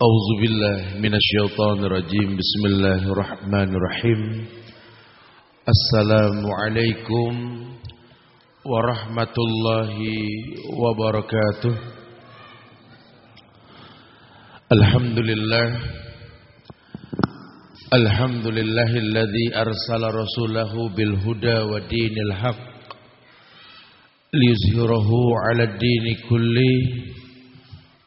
أعوذ بالله من الشيطان الرجيم. بسم الله الرحمن الرحيم. السلام عليكم ورحمة الله وبركاته. الحمد لله. الحمد لله الذي أرسل رسوله بالهدى ودين الحق ليظهره على الدين كله.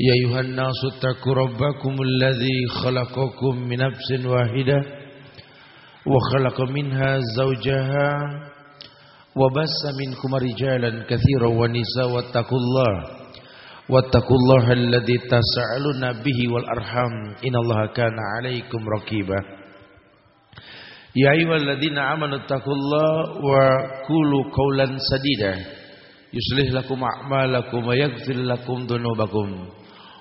يا أيها الناس اتقوا ربكم الذي خلقكم من نفس واحدة وخلق منها زوجها وبس منكم رجالا كثيرا ونساء واتقوا الله واتقوا الله الذي تسألون به والأرحام إن الله كان عليكم رقيبا يا أيها الذين آمنوا اتقوا الله وقولوا قولا سديدا يصلح لكم أعمالكم ويغفر لكم ذنوبكم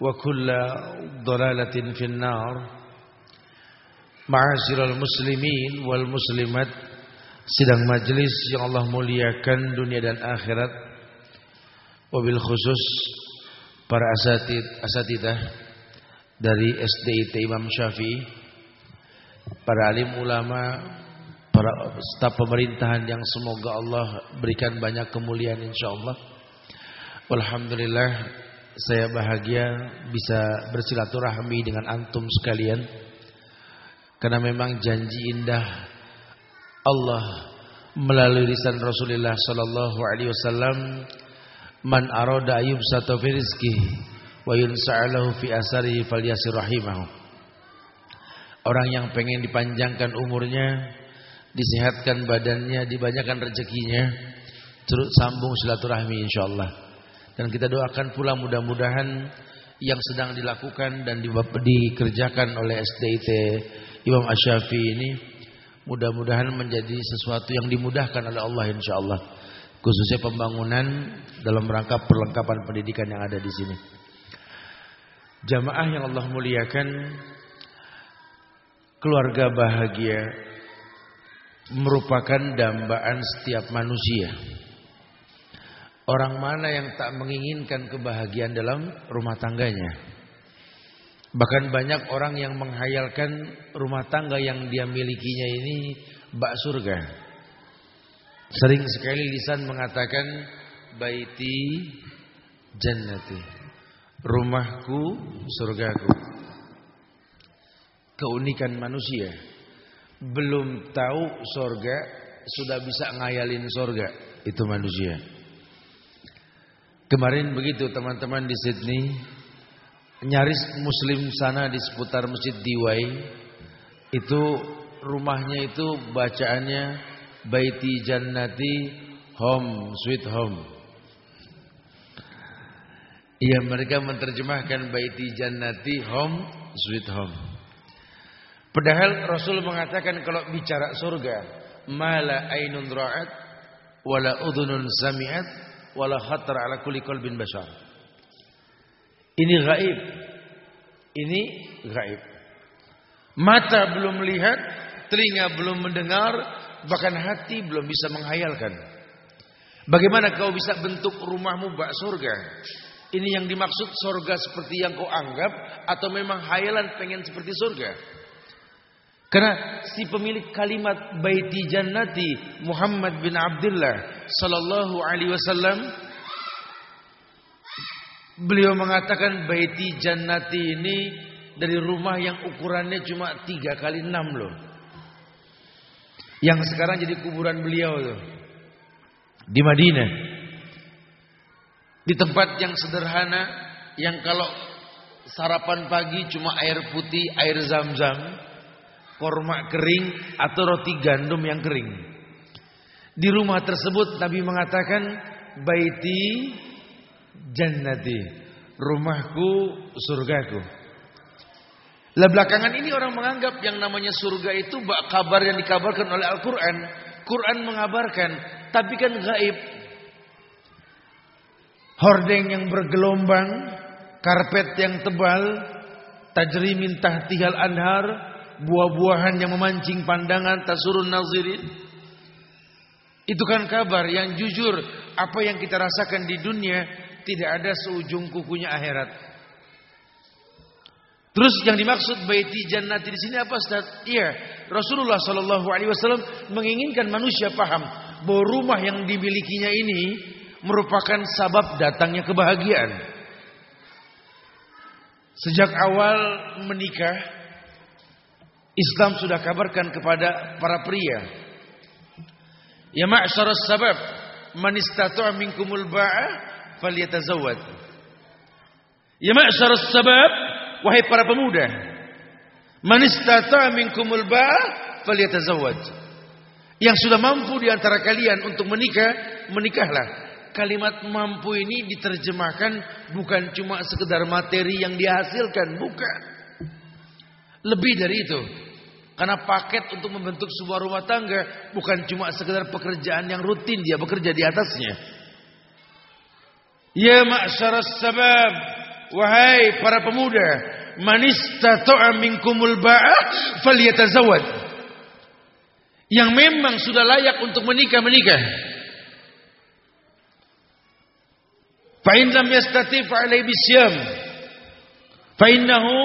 وكل ضلالة في النار معاشر المسلمين والمسلمات sidang majlis yang Allah muliakan dunia dan akhirat wabil khusus para asatid asatidah dari SDIT Imam Syafi'i para alim ulama para staf pemerintahan yang semoga Allah berikan banyak kemuliaan insyaallah Alhamdulillah saya bahagia bisa bersilaturahmi dengan antum sekalian. Karena memang janji indah Allah melalui lisan Rasulullah sallallahu alaihi wasallam man arada ayub satu fi rizki wa yunsa'alahu fi asarihi falyasir rahimahu. Orang yang pengen dipanjangkan umurnya disehatkan badannya dibanyakan rezekinya terus sambung silaturahmi insyaallah dan kita doakan pula mudah-mudahan yang sedang dilakukan dan dikerjakan oleh SDIT Imam Asyafi ini mudah-mudahan menjadi sesuatu yang dimudahkan oleh Allah insyaallah khususnya pembangunan dalam rangka perlengkapan pendidikan yang ada di sini. Jamaah yang Allah muliakan, keluarga bahagia merupakan dambaan setiap manusia. Orang mana yang tak menginginkan kebahagiaan dalam rumah tangganya? Bahkan banyak orang yang menghayalkan rumah tangga yang dia milikinya ini bak surga. Sering sekali lisan mengatakan baiti jannati. Rumahku surgaku. Keunikan manusia. Belum tahu surga sudah bisa ngayalin surga. Itu manusia. Kemarin begitu teman-teman di Sydney nyaris muslim sana di seputar Masjid Diwai itu rumahnya itu bacaannya Baiti Jannati Home Sweet Home. Iya mereka menerjemahkan Baiti Jannati Home Sweet Home. Padahal Rasul mengatakan kalau bicara surga, mala ainun ra'at wala udhunun sami'at wala khatar ala kulli qalbin bashar. Ini gaib. Ini gaib. Mata belum melihat, telinga belum mendengar, bahkan hati belum bisa menghayalkan. Bagaimana kau bisa bentuk rumahmu bak surga? Ini yang dimaksud surga seperti yang kau anggap atau memang hayalan pengen seperti surga? Karena si pemilik kalimat baiti jannati Muhammad bin Abdullah sallallahu alaihi wasallam Beliau mengatakan baiti jannati ini dari rumah yang ukurannya cuma tiga kali enam loh. Yang sekarang jadi kuburan beliau tuh. Di Madinah. Di tempat yang sederhana yang kalau sarapan pagi cuma air putih, air zam-zam, korma kering atau roti gandum yang kering. Di rumah tersebut Nabi mengatakan baiti jannati, rumahku surgaku. Lah belakangan ini orang menganggap yang namanya surga itu kabar yang dikabarkan oleh Al-Quran. Quran mengabarkan, tapi kan gaib. Hordeng yang bergelombang, karpet yang tebal, tajrimin tahtihal anhar, buah-buahan yang memancing pandangan, tasurun nazirin. Itu kan kabar yang jujur, apa yang kita rasakan di dunia tidak ada seujung kukunya akhirat. Terus yang dimaksud baiti jannati di sini apa Ustaz? Iya, Rasulullah Shallallahu alaihi wasallam menginginkan manusia paham bahwa rumah yang dimilikinya ini merupakan sabab datangnya kebahagiaan. Sejak awal menikah Islam sudah kabarkan kepada para pria. Ya ma'syaras sabab man istata'a minkumul ba'a falyatazawwaj. Ya ma'syaras sabab Wahai para pemuda, man istata'a minkumul ba'a falyatazawwaj. Yang sudah mampu di antara kalian untuk menikah, menikahlah. Kalimat mampu ini diterjemahkan bukan cuma sekedar materi yang dihasilkan, bukan. Lebih dari itu. Karena paket untuk membentuk sebuah rumah tangga bukan cuma sekedar pekerjaan yang rutin dia bekerja di atasnya. Ya ma'syaras sabab Wahai para pemuda, man istata'a minkumul ba'a falyatazawwaj. Yang memang sudah layak untuk menikah menikah. Fa in lam yastati fa alayhi bisyam. Fa innahu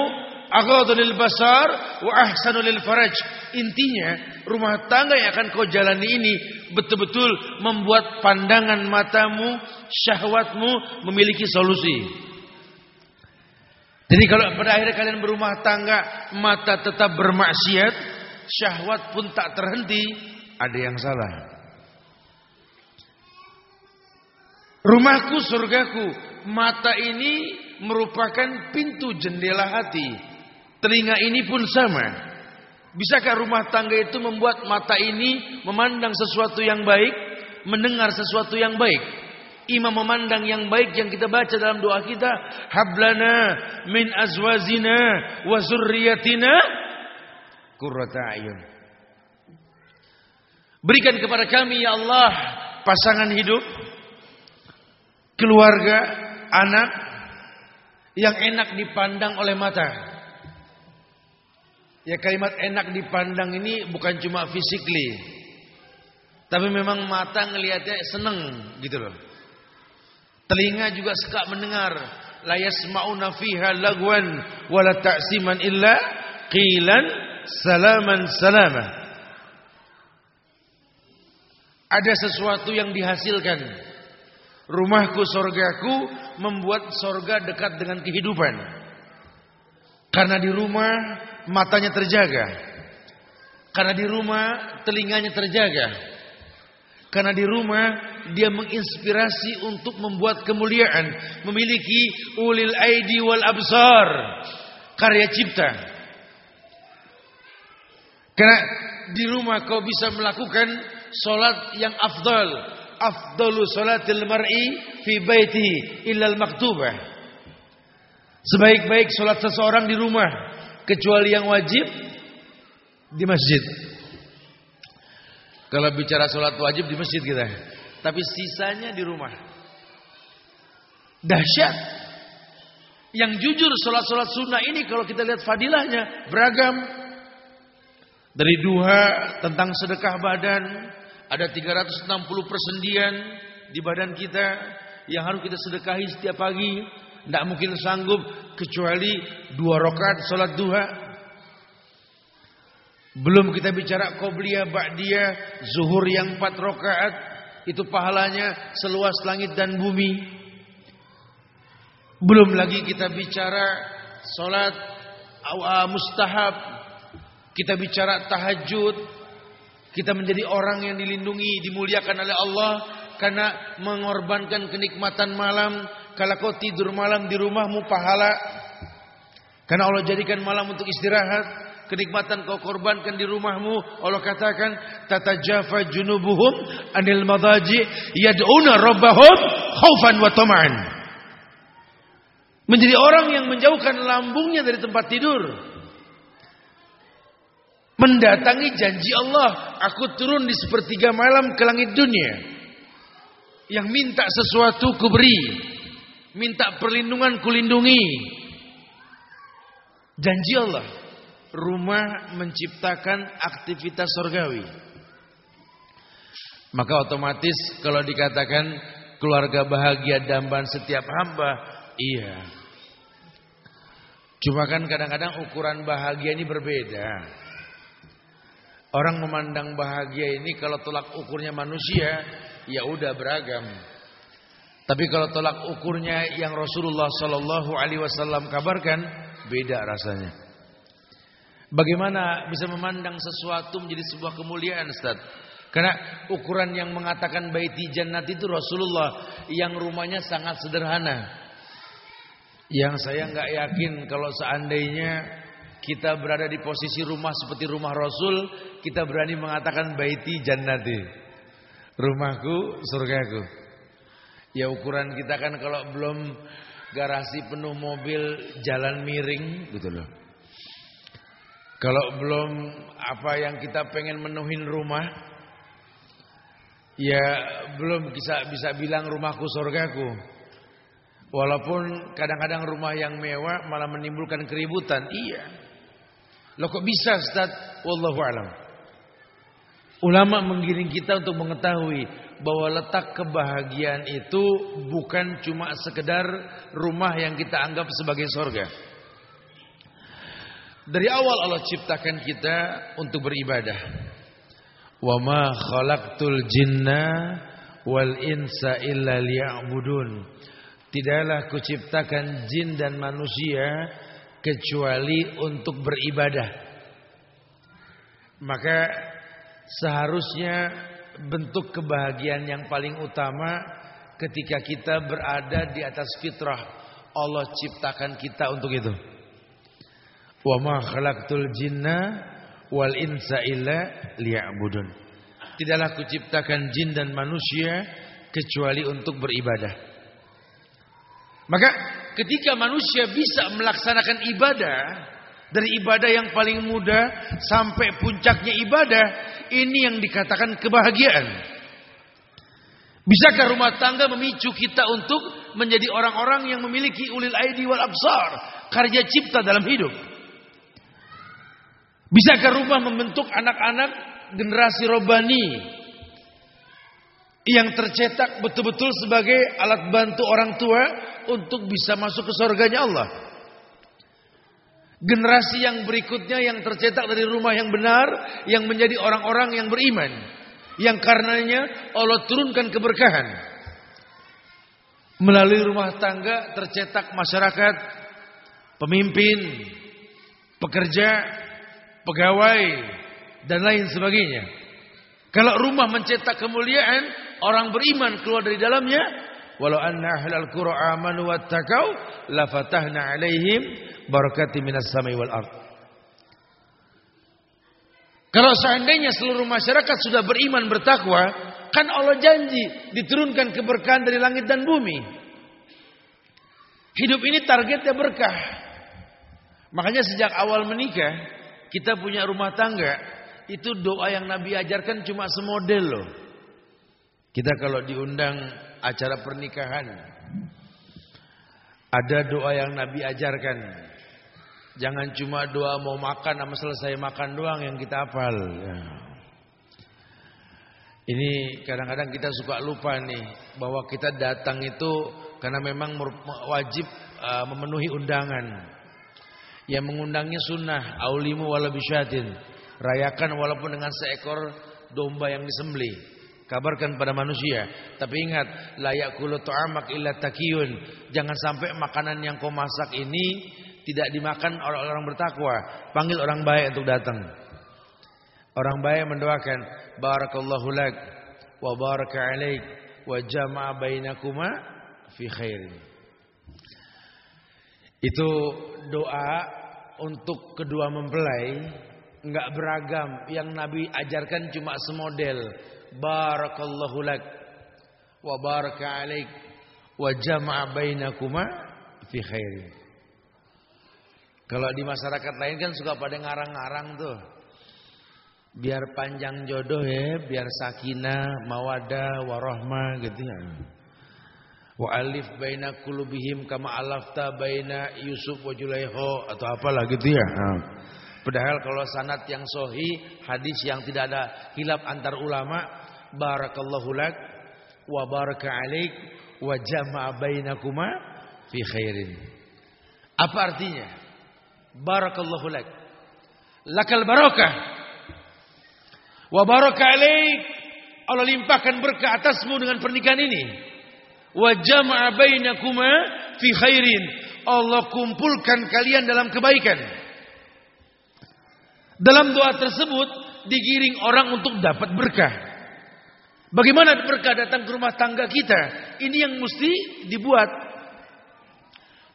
aghadhu lil basar wa ahsanu lil faraj. Intinya, rumah tangga yang akan kau jalani ini betul-betul membuat pandangan matamu, syahwatmu memiliki solusi. Jadi kalau pada akhirnya kalian berumah tangga, mata tetap bermaksiat, syahwat pun tak terhenti, ada yang salah. Rumahku surgaku, mata ini merupakan pintu jendela hati. Telinga ini pun sama. Bisakah rumah tangga itu membuat mata ini memandang sesuatu yang baik, mendengar sesuatu yang baik? imam memandang yang baik yang kita baca dalam doa kita hablana min azwazina wa zurriyatina qurrata ayun berikan kepada kami ya Allah pasangan hidup keluarga anak yang enak dipandang oleh mata ya kalimat enak dipandang ini bukan cuma physically tapi memang mata ngelihatnya seneng gitu loh Telinga juga suka mendengar. La yasma'una fiha lagwan wala ta'siman illa qilan salaman salama. Ada sesuatu yang dihasilkan. Rumahku sorgaku membuat sorga dekat dengan kehidupan. Karena di rumah matanya terjaga. Karena di rumah telinganya terjaga. Karena di rumah dia menginspirasi untuk membuat kemuliaan, memiliki ulil aidi wal absar, karya cipta. Karena di rumah kau bisa melakukan solat yang afdal, afdalu salatil mar'i fi baiti illal maktubah. Sebaik-baik solat seseorang di rumah kecuali yang wajib di masjid. Kalau bicara sholat wajib di masjid kita. Tapi sisanya di rumah. Dahsyat. Yang jujur sholat-sholat sunnah ini kalau kita lihat fadilahnya beragam. Dari duha tentang sedekah badan. Ada 360 persendian di badan kita. Yang harus kita sedekahi setiap pagi. Tidak mungkin sanggup kecuali dua rakaat sholat duha. Belum kita bicara qobliyah, ba'diyah, zuhur yang empat rakaat itu pahalanya seluas langit dan bumi. Belum lagi kita bicara salat mustahab, kita bicara tahajud, Kita menjadi orang yang dilindungi, dimuliakan oleh Allah karena mengorbankan kenikmatan malam. Kalau kau tidur malam di rumahmu pahala. Karena Allah jadikan malam untuk istirahat. Kenikmatan kau korbankan di rumahmu. Allah katakan, tatajafa junubuhum anil madaji yad'una rabbahum khaufan wa tama'an. Menjadi orang yang menjauhkan lambungnya dari tempat tidur mendatangi janji Allah. Aku turun di sepertiga malam ke langit dunia. Yang minta sesuatu kuberi. Minta perlindungan kulindungi. Janji Allah. Rumah menciptakan aktivitas surgawi. Maka otomatis kalau dikatakan keluarga bahagia damban setiap hamba. Iya. Cuma kan kadang-kadang ukuran bahagia ini berbeda. Orang memandang bahagia ini kalau tolak ukurnya manusia, ya udah beragam. Tapi kalau tolak ukurnya yang Rasulullah Shallallahu Alaihi Wasallam kabarkan, beda rasanya. Bagaimana bisa memandang sesuatu menjadi sebuah kemuliaan, Ustaz? Karena ukuran yang mengatakan baiti jannat itu Rasulullah yang rumahnya sangat sederhana. Yang saya nggak yakin kalau seandainya kita berada di posisi rumah seperti rumah Rasul, kita berani mengatakan baiti jannati. Rumahku surgaku. Ya ukuran kita kan kalau belum garasi penuh mobil jalan miring gitu loh. Kalau belum apa yang kita pengen menuhin rumah ya belum bisa bisa bilang rumahku surgaku. Walaupun kadang-kadang rumah yang mewah malah menimbulkan keributan. Iya. Loh kok bisa Ustaz? Wallahu alam. Ulama menggiring kita untuk mengetahui bahwa letak kebahagiaan itu bukan cuma sekedar rumah yang kita anggap sebagai sorga. Dari awal Allah ciptakan kita untuk beribadah. Wa ma khalaqtul jinna wal insa illa liya'budun. Tidaklah kuciptakan jin dan manusia kecuali untuk beribadah. Maka seharusnya bentuk kebahagiaan yang paling utama ketika kita berada di atas fitrah Allah ciptakan kita untuk itu. Wa ma khalaqtul jinna wal insa illa liya'budun. Tidaklah kuciptakan jin dan manusia kecuali untuk beribadah. Maka ketika manusia bisa melaksanakan ibadah dari ibadah yang paling mudah sampai puncaknya ibadah, ini yang dikatakan kebahagiaan. Bisakah rumah tangga memicu kita untuk menjadi orang-orang yang memiliki ulil aidi wal absar, karya cipta dalam hidup? Bisakah rumah membentuk anak-anak generasi robani yang tercetak betul-betul sebagai alat bantu orang tua untuk bisa masuk ke surganya Allah. Generasi yang berikutnya yang tercetak dari rumah yang benar yang menjadi orang-orang yang beriman. Yang karenanya Allah turunkan keberkahan. Melalui rumah tangga tercetak masyarakat, pemimpin, pekerja, pegawai dan lain sebagainya. Kalau rumah mencetak kemuliaan, orang beriman keluar dari dalamnya, Walau anna ahlal qura amanu wattaqau la fatahna alaihim barakati minas samai wal ard. Kalau seandainya seluruh masyarakat sudah beriman bertakwa, kan Allah janji diturunkan keberkahan dari langit dan bumi. Hidup ini targetnya berkah. Makanya sejak awal menikah, kita punya rumah tangga, itu doa yang Nabi ajarkan cuma semodel loh. Kita kalau diundang acara pernikahan. Ada doa yang Nabi ajarkan. Jangan cuma doa mau makan sama selesai makan doang yang kita hafal. Ya. Ini kadang-kadang kita suka lupa nih bahwa kita datang itu karena memang wajib uh, memenuhi undangan. Yang mengundangnya sunnah, aulimu wala bisyatin. Rayakan walaupun dengan seekor domba yang disembelih. Kabarkan pada manusia. Tapi ingat, layak kulo to'amak illa takiyun. Jangan sampai makanan yang kau masak ini tidak dimakan orang-orang bertakwa. Panggil orang baik untuk datang. Orang baik mendoakan barakallahu lak wa baraka alaik wa jama'a bainakuma fi khairin. Itu doa untuk kedua mempelai enggak beragam. Yang Nabi ajarkan cuma semodel. Barakallahu lak wa baraka alaik wa jama'a bainakuma fi khairin. Kalau di masyarakat lain kan suka pada ngarang-ngarang tuh. Biar panjang jodoh ya, biar sakinah, mawadah, warahmah gitu ya. Wa alif baina kulubihim kama alafta baina Yusuf wa Julaiho atau apalah gitu ya. Nah. Padahal kalau sanat yang sohi, hadis yang tidak ada hilap antar ulama, barakallahu lak wa baraka alaik wa jama'a bainakuma fi khairin. Apa artinya? Barakallahu lak. Lakal barakah. Wa baraka alaik. Allah limpahkan berkah atasmu dengan pernikahan ini. Wa jama'a bainakuma fi khairin. Allah kumpulkan kalian dalam kebaikan. Dalam doa tersebut digiring orang untuk dapat berkah. Bagaimana berkah datang ke rumah tangga kita? Ini yang mesti dibuat.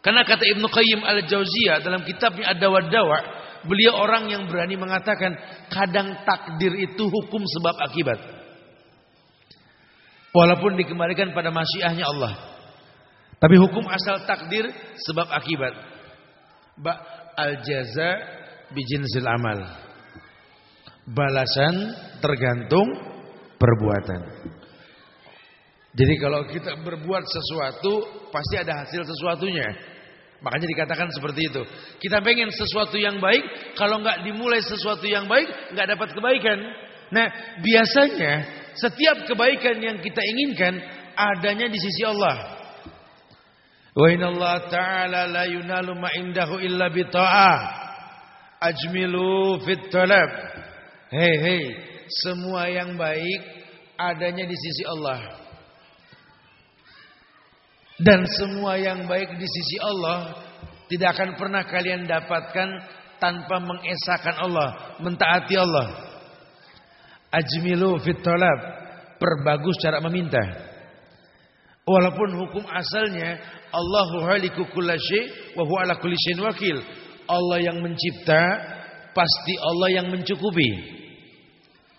Karena kata Ibnu Qayyim Al-Jauziyah dalam kitabnya Ad-Dawa beliau orang yang berani mengatakan kadang takdir itu hukum sebab akibat. Walaupun dikembalikan pada masyiahnya Allah. Tapi hukum asal takdir sebab akibat. Ba al-jaza bijinsil amal. Balasan tergantung perbuatan. Jadi kalau kita berbuat sesuatu pasti ada hasil sesuatunya. Makanya dikatakan seperti itu. Kita pengen sesuatu yang baik, kalau nggak dimulai sesuatu yang baik, nggak dapat kebaikan. Nah, biasanya setiap kebaikan yang kita inginkan adanya di sisi Allah. Wa inna ta'ala la yunalu ma indahu illa bi Ajmilu fit talab. Hei hei, semua yang baik adanya di sisi Allah. Dan semua yang baik di sisi Allah tidak akan pernah kalian dapatkan tanpa mengesahkan Allah, mentaati Allah. Ajmilu fit talab, perbagus cara meminta. Walaupun hukum asalnya Allahu haliku kullasy wa huwa ala kulli wakil. Allah yang mencipta, pasti Allah yang mencukupi.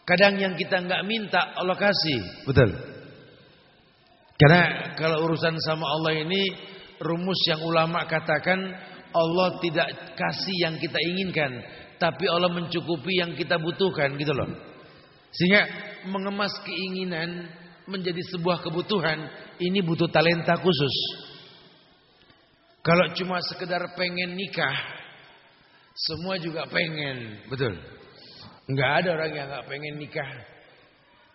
Kadang yang kita enggak minta Allah kasih. Betul. Karena kalau urusan sama Allah ini rumus yang ulama katakan Allah tidak kasih yang kita inginkan, tapi Allah mencukupi yang kita butuhkan gitu loh. Sehingga mengemas keinginan menjadi sebuah kebutuhan ini butuh talenta khusus. Kalau cuma sekedar pengen nikah, semua juga pengen, betul. Enggak ada orang yang enggak pengen nikah.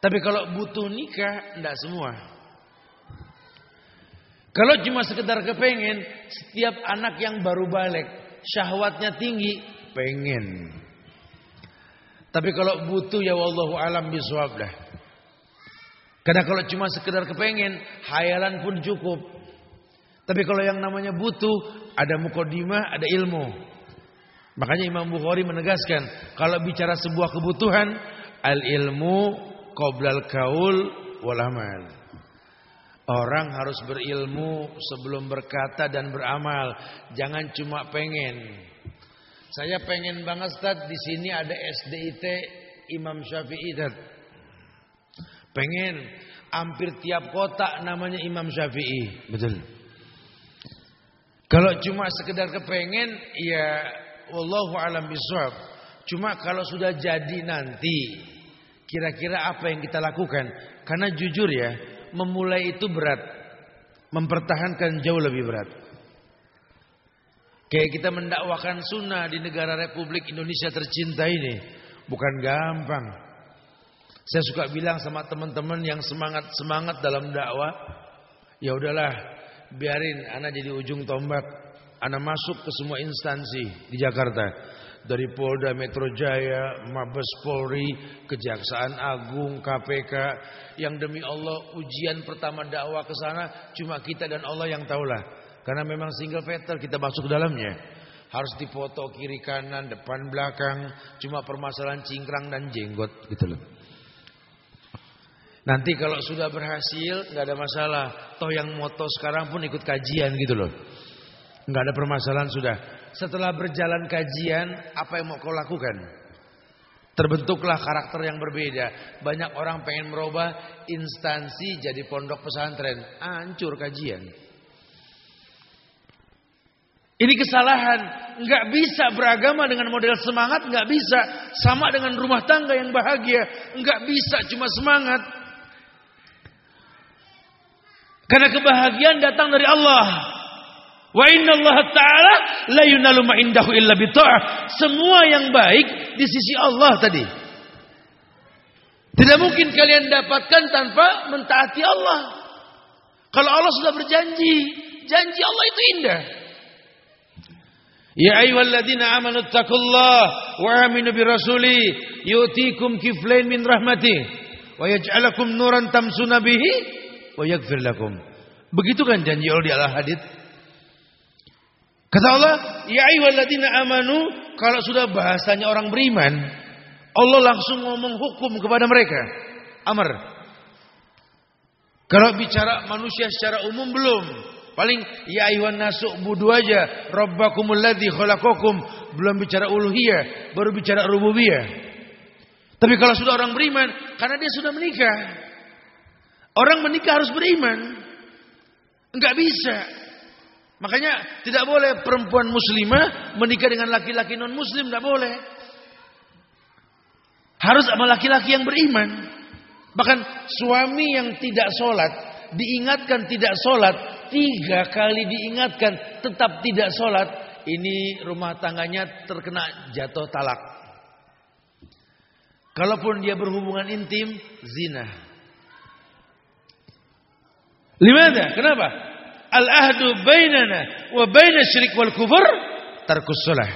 Tapi kalau butuh nikah, enggak semua. Kalau cuma sekedar kepengen, setiap anak yang baru balik, syahwatnya tinggi, pengen. Tapi kalau butuh ya wallahu alam biswab dah. Karena kalau cuma sekedar kepengen, hayalan pun cukup. Tapi kalau yang namanya butuh, ada mukodimah, ada ilmu. Makanya Imam Bukhari menegaskan, kalau bicara sebuah kebutuhan, al ilmu qoblal kaul wal amal. Orang harus berilmu sebelum berkata dan beramal. Jangan cuma pengen. Saya pengen banget Ustaz di sini ada SDIT Imam Syafi'i Ustaz. Pengen hampir tiap kota namanya Imam Syafi'i. Betul. Kalau cuma sekedar kepengen ya wallahu alam bisawab. Cuma kalau sudah jadi nanti kira-kira apa yang kita lakukan? Karena jujur ya, memulai itu berat. Mempertahankan jauh lebih berat. Kayak kita mendakwakan sunnah di negara Republik Indonesia tercinta ini. Bukan gampang. Saya suka bilang sama teman-teman yang semangat-semangat dalam dakwah. Ya udahlah, biarin anak jadi ujung tombak. Anak masuk ke semua instansi di Jakarta dari Polda Metro Jaya, Mabes Polri, Kejaksaan Agung, KPK yang demi Allah ujian pertama dakwah ke sana cuma kita dan Allah yang tahulah. Karena memang single petal kita masuk ke dalamnya. harus dipoto kiri kanan, depan belakang, cuma permasalahan cingkrang dan jenggot gitu loh. Nanti kalau sudah berhasil nggak ada masalah. Toh yang moto sekarang pun ikut kajian gitu loh. Nggak ada permasalahan sudah. Setelah berjalan kajian, apa yang mau kau lakukan? Terbentuklah karakter yang berbeda. Banyak orang pengen merubah instansi jadi pondok pesantren. Hancur kajian. Ini kesalahan. Nggak bisa beragama dengan model semangat. Nggak bisa. Sama dengan rumah tangga yang bahagia. Nggak bisa cuma semangat. Karena kebahagiaan datang dari Allah. Wa inna Allah Ta'ala la yunalu ma'indahu illa bita'ah. Semua yang baik di sisi Allah tadi. Tidak mungkin kalian dapatkan tanpa mentaati Allah. Kalau Allah sudah berjanji, janji Allah itu indah. Ya ayyuhalladzina amanu taqullah wa aminu bi rasuli yu'tikum kiflain min rahmati wa yaj'alakum nuran tamsuna bihi wa yaghfir lakum. Begitu kan janji Allah di Al-Hadid? Kata Allah, ya ayyuhalladzina amanu, kalau sudah bahasanya orang beriman, Allah langsung ngomong hukum kepada mereka. Amr. Kalau bicara manusia secara umum belum. Paling ya ayyuhan nasu budu aja rabbakumul ladzi khalaqakum, belum bicara uluhiyah, baru bicara rububiyah. Tapi kalau sudah orang beriman, karena dia sudah menikah. Orang menikah harus beriman. Enggak bisa Makanya tidak boleh perempuan muslimah menikah dengan laki-laki non muslim, tidak boleh. Harus sama laki-laki yang beriman. Bahkan suami yang tidak sholat, diingatkan tidak sholat, tiga kali diingatkan tetap tidak sholat, ini rumah tangganya terkena jatuh talak. Kalaupun dia berhubungan intim, zina. Limada? Kenapa? Al-ahdu bainana wa baina syirik wal kufur tarkus salah.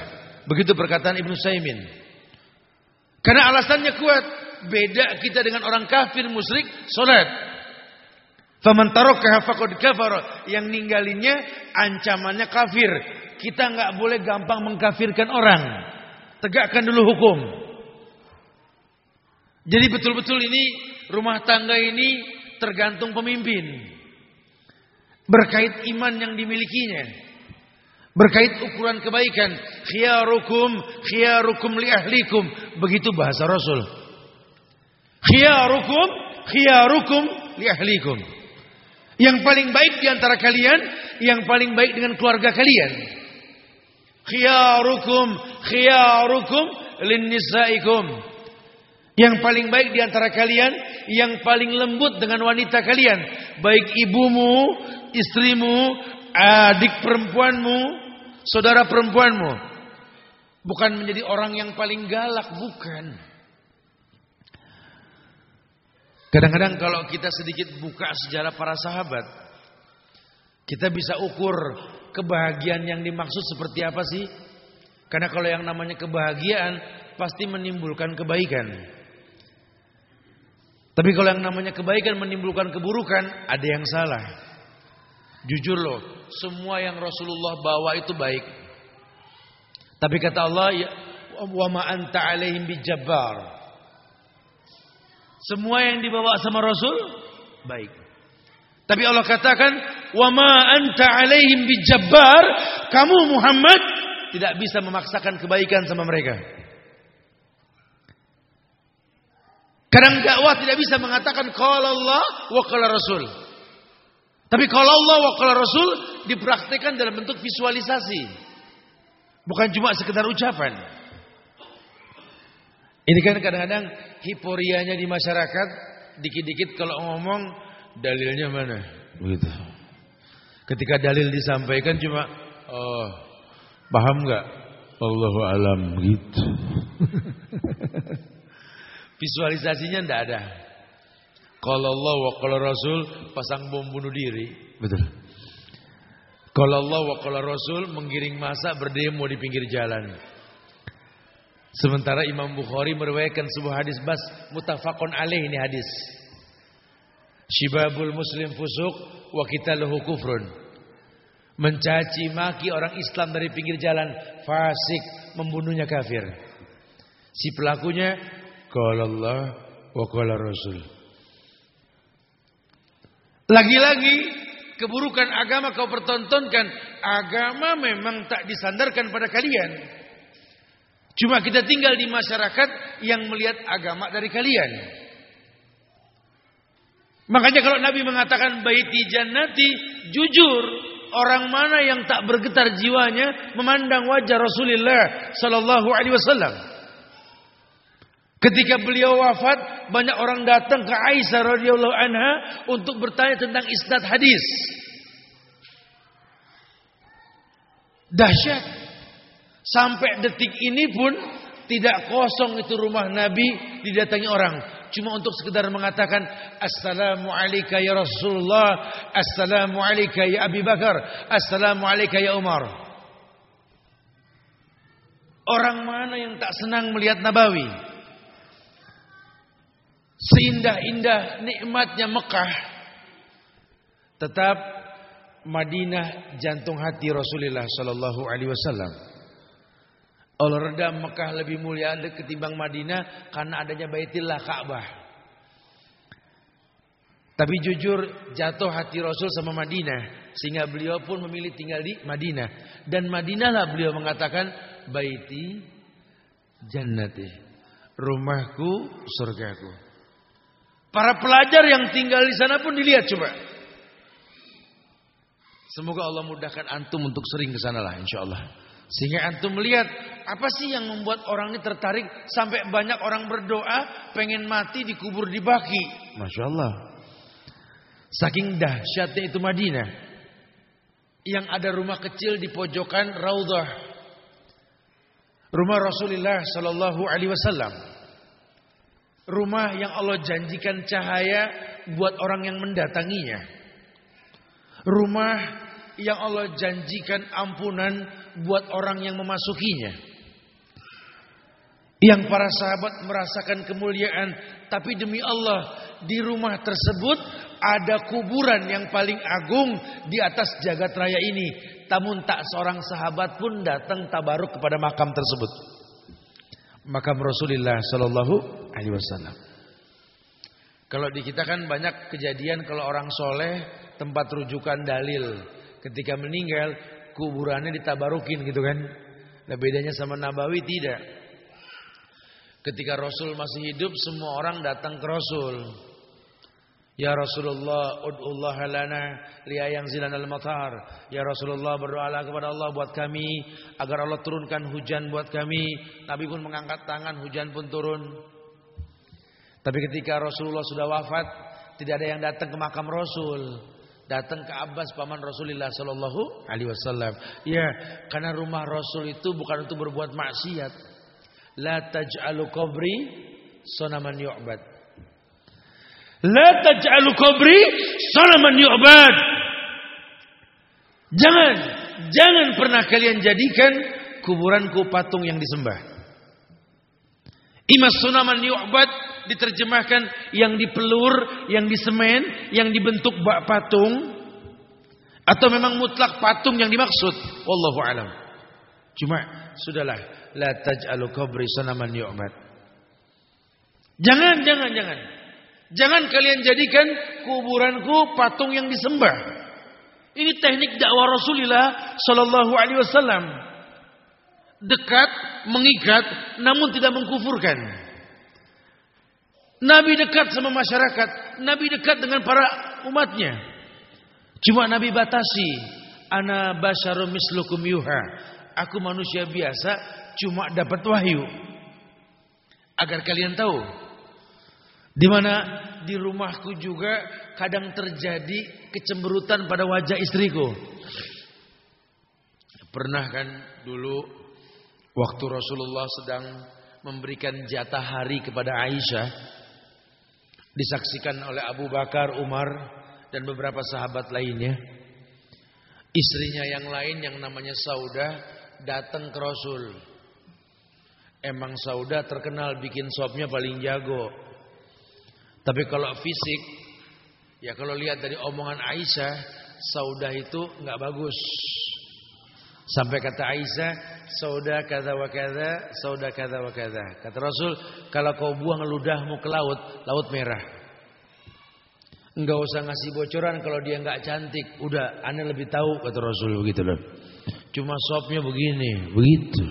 Begitu perkataan Ibnu Saimin. Karena alasannya kuat, beda kita dengan orang kafir musyrik salat. Faman tarakaha faqad kafara. Yang ninggalinnya ancamannya kafir. Kita nggak boleh gampang mengkafirkan orang. Tegakkan dulu hukum. Jadi betul-betul ini rumah tangga ini tergantung pemimpin. Berkait iman yang dimilikinya. Berkait ukuran kebaikan. Khiyarukum, khiyarukum li ahlikum. Begitu bahasa Rasul. Khiyarukum, khiyarukum li ahlikum. Yang paling baik di antara kalian, yang paling baik dengan keluarga kalian. Khiyarukum, khiyarukum lin nisaikum. Yang paling baik di antara kalian, yang paling lembut dengan wanita kalian, baik ibumu, istrimu, adik perempuanmu, saudara perempuanmu. Bukan menjadi orang yang paling galak, bukan. Kadang-kadang kalau kita sedikit buka sejarah para sahabat, kita bisa ukur kebahagiaan yang dimaksud seperti apa sih? Karena kalau yang namanya kebahagiaan pasti menimbulkan kebaikan. Tapi kalau yang namanya kebaikan menimbulkan keburukan, ada yang salah. Jujur loh, semua yang Rasulullah bawa itu baik. Tapi kata Allah, ya, wa ma anta alaihim bijabbar. Semua yang dibawa sama Rasul baik. Tapi Allah katakan, wa ma anta alaihim bijabbar, kamu Muhammad tidak bisa memaksakan kebaikan sama mereka. Kadang dakwah tidak bisa mengatakan kalau Allah wa Rasul. Tapi kalau Allah wa qala Rasul dipraktikkan dalam bentuk visualisasi. Bukan cuma sekedar ucapan. Ini kan kadang-kadang hiporianya di masyarakat dikit-dikit kalau ngomong dalilnya mana? Begitu. Ketika dalil disampaikan cuma oh paham nggak? Allahu alam gitu. Visualisasinya tidak ada. Kalau Allah wa kalau Rasul pasang bom bunuh diri. Betul. Kalau Allah wa kalau Rasul menggiring masa berdemo di pinggir jalan. Sementara Imam Bukhari meriwayatkan sebuah hadis bas mutafakon alaih ini hadis. Shibabul muslim fusuk wa kita kufrun. Mencaci maki orang Islam dari pinggir jalan, fasik, membunuhnya kafir. Si pelakunya qala Allah wa qala Rasul. Lagi-lagi keburukan agama kau pertontonkan. Agama memang tak disandarkan pada kalian. Cuma kita tinggal di masyarakat yang melihat agama dari kalian. Makanya kalau Nabi mengatakan baiti jannati, jujur orang mana yang tak bergetar jiwanya memandang wajah Rasulullah sallallahu alaihi wasallam. Ketika beliau wafat, banyak orang datang ke Aisyah radhiyallahu anha untuk bertanya tentang isnad hadis. Dahsyat. Sampai detik ini pun tidak kosong itu rumah Nabi didatangi orang. Cuma untuk sekedar mengatakan Assalamu alayka ya Rasulullah Assalamu alayka ya Abi Bakar Assalamu alayka ya Umar Orang mana yang tak senang melihat Nabawi Seindah-indah nikmatnya Mekah Tetap Madinah jantung hati Rasulullah Sallallahu Alaihi Wasallam Allah redam Mekah lebih mulia ketimbang Madinah karena adanya Baitillah Ka'bah. Tapi jujur jatuh hati Rasul sama Madinah sehingga beliau pun memilih tinggal di Madinah dan Madinah lah beliau mengatakan baiti jannati rumahku surgaku. Para pelajar yang tinggal di sana pun dilihat coba. Semoga Allah mudahkan antum untuk sering ke sana lah insyaallah. Sehingga antum melihat apa sih yang membuat orang ini tertarik sampai banyak orang berdoa pengen mati dikubur di baki. Masya Allah. Saking dahsyatnya itu Madinah. Yang ada rumah kecil di pojokan Raudhah. Rumah Rasulullah Sallallahu Alaihi Wasallam. Rumah yang Allah janjikan cahaya buat orang yang mendatanginya. Rumah yang Allah janjikan ampunan buat orang yang memasukinya. Yang para sahabat merasakan kemuliaan, tapi demi Allah di rumah tersebut ada kuburan yang paling agung di atas jagat raya ini. Namun tak seorang sahabat pun datang tabaruk kepada makam tersebut. Makam Rasulullah Sallallahu Alaihi Wasallam. Kalau di kita kan banyak kejadian kalau orang soleh tempat rujukan dalil ketika meninggal kuburannya ditabarukin gitu kan. Nah bedanya sama Nabawi tidak. Ketika Rasul masih hidup semua orang datang ke Rasul. Ya Rasulullah ud'ullah lana liyayang zilan al-matar. Ya Rasulullah berdoalah kepada Allah buat kami agar Allah turunkan hujan buat kami. Nabi pun mengangkat tangan hujan pun turun. Tapi ketika Rasulullah sudah wafat tidak ada yang datang ke makam Rasul datang ke Abbas paman Rasulullah Sallallahu Alaihi Wasallam. Ya, karena rumah Rasul itu bukan untuk berbuat maksiat. La taj'alu qabri sonaman yu'bad. La taj'alu qabri sonaman yu'bad. Jangan, jangan pernah kalian jadikan kuburanku patung yang disembah. Imas sonaman yu'bad diterjemahkan yang dipelur, yang disemen, yang dibentuk bak patung atau memang mutlak patung yang dimaksud? Wallahu alam. Cuma sudahlah, la taj'alu qabri sanaman yu'bad. Jangan, jangan, jangan. Jangan kalian jadikan kuburanku patung yang disembah. Ini teknik dakwah Rasulullah sallallahu alaihi wasallam. Dekat, mengikat, namun tidak mengkufurkan. Nabi dekat sama masyarakat. Nabi dekat dengan para umatnya. Cuma Nabi batasi. Ana basyarum mislukum yuha. Aku manusia biasa. Cuma dapat wahyu. Agar kalian tahu. Di mana di rumahku juga kadang terjadi kecemberutan pada wajah istriku. Pernah kan dulu waktu Rasulullah sedang memberikan jatah hari kepada Aisyah disaksikan oleh Abu Bakar, Umar dan beberapa sahabat lainnya. Istrinya yang lain yang namanya Sauda datang ke Rasul. Emang Sauda terkenal bikin sopnya paling jago. Tapi kalau fisik, ya kalau lihat dari omongan Aisyah, saudah itu nggak bagus. Sampai kata Aisyah, saudah kata wa kata, saudah kata wa kata. Kata Rasul, kalau kau buang ludahmu ke laut, laut merah. Enggak usah ngasih bocoran kalau dia nggak cantik. Udah, aneh lebih tahu kata Rasul begitu loh. Cuma sopnya begini, begitu.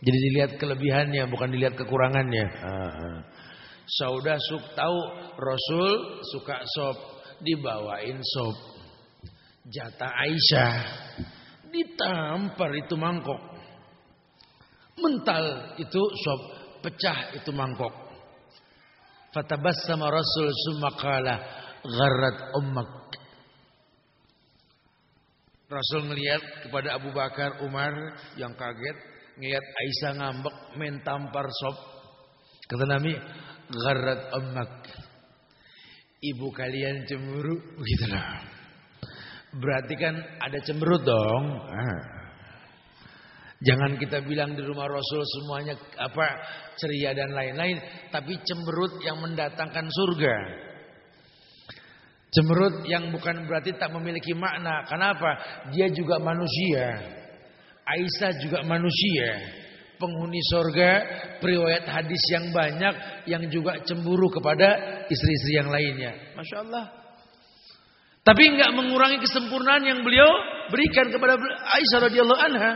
Jadi dilihat kelebihannya, bukan dilihat kekurangannya. Saudah suk tahu Rasul suka sop, dibawain sop. Jatah Aisyah ditampar itu mangkok. Mental itu sop, pecah itu mangkok. Fatabassama Rasul sumakala gharrat ummak. Rasul melihat kepada Abu Bakar, Umar yang kaget, ngelihat Aisyah ngambek main tampar sop. Kata Nabi, gharrat ummak. Ibu kalian cemburu, begitulah. Berarti kan ada cemberut dong. Jangan kita bilang di rumah Rasul semuanya apa ceria dan lain-lain, tapi cemberut yang mendatangkan surga. Cemberut yang bukan berarti tak memiliki makna. Kenapa? Dia juga manusia. Aisyah juga manusia. Penghuni surga, periwayat hadis yang banyak yang juga cemburu kepada istri-istri yang lainnya. Masya Allah. Tapi enggak mengurangi kesempurnaan yang beliau berikan kepada Aisyah radhiyallahu anha.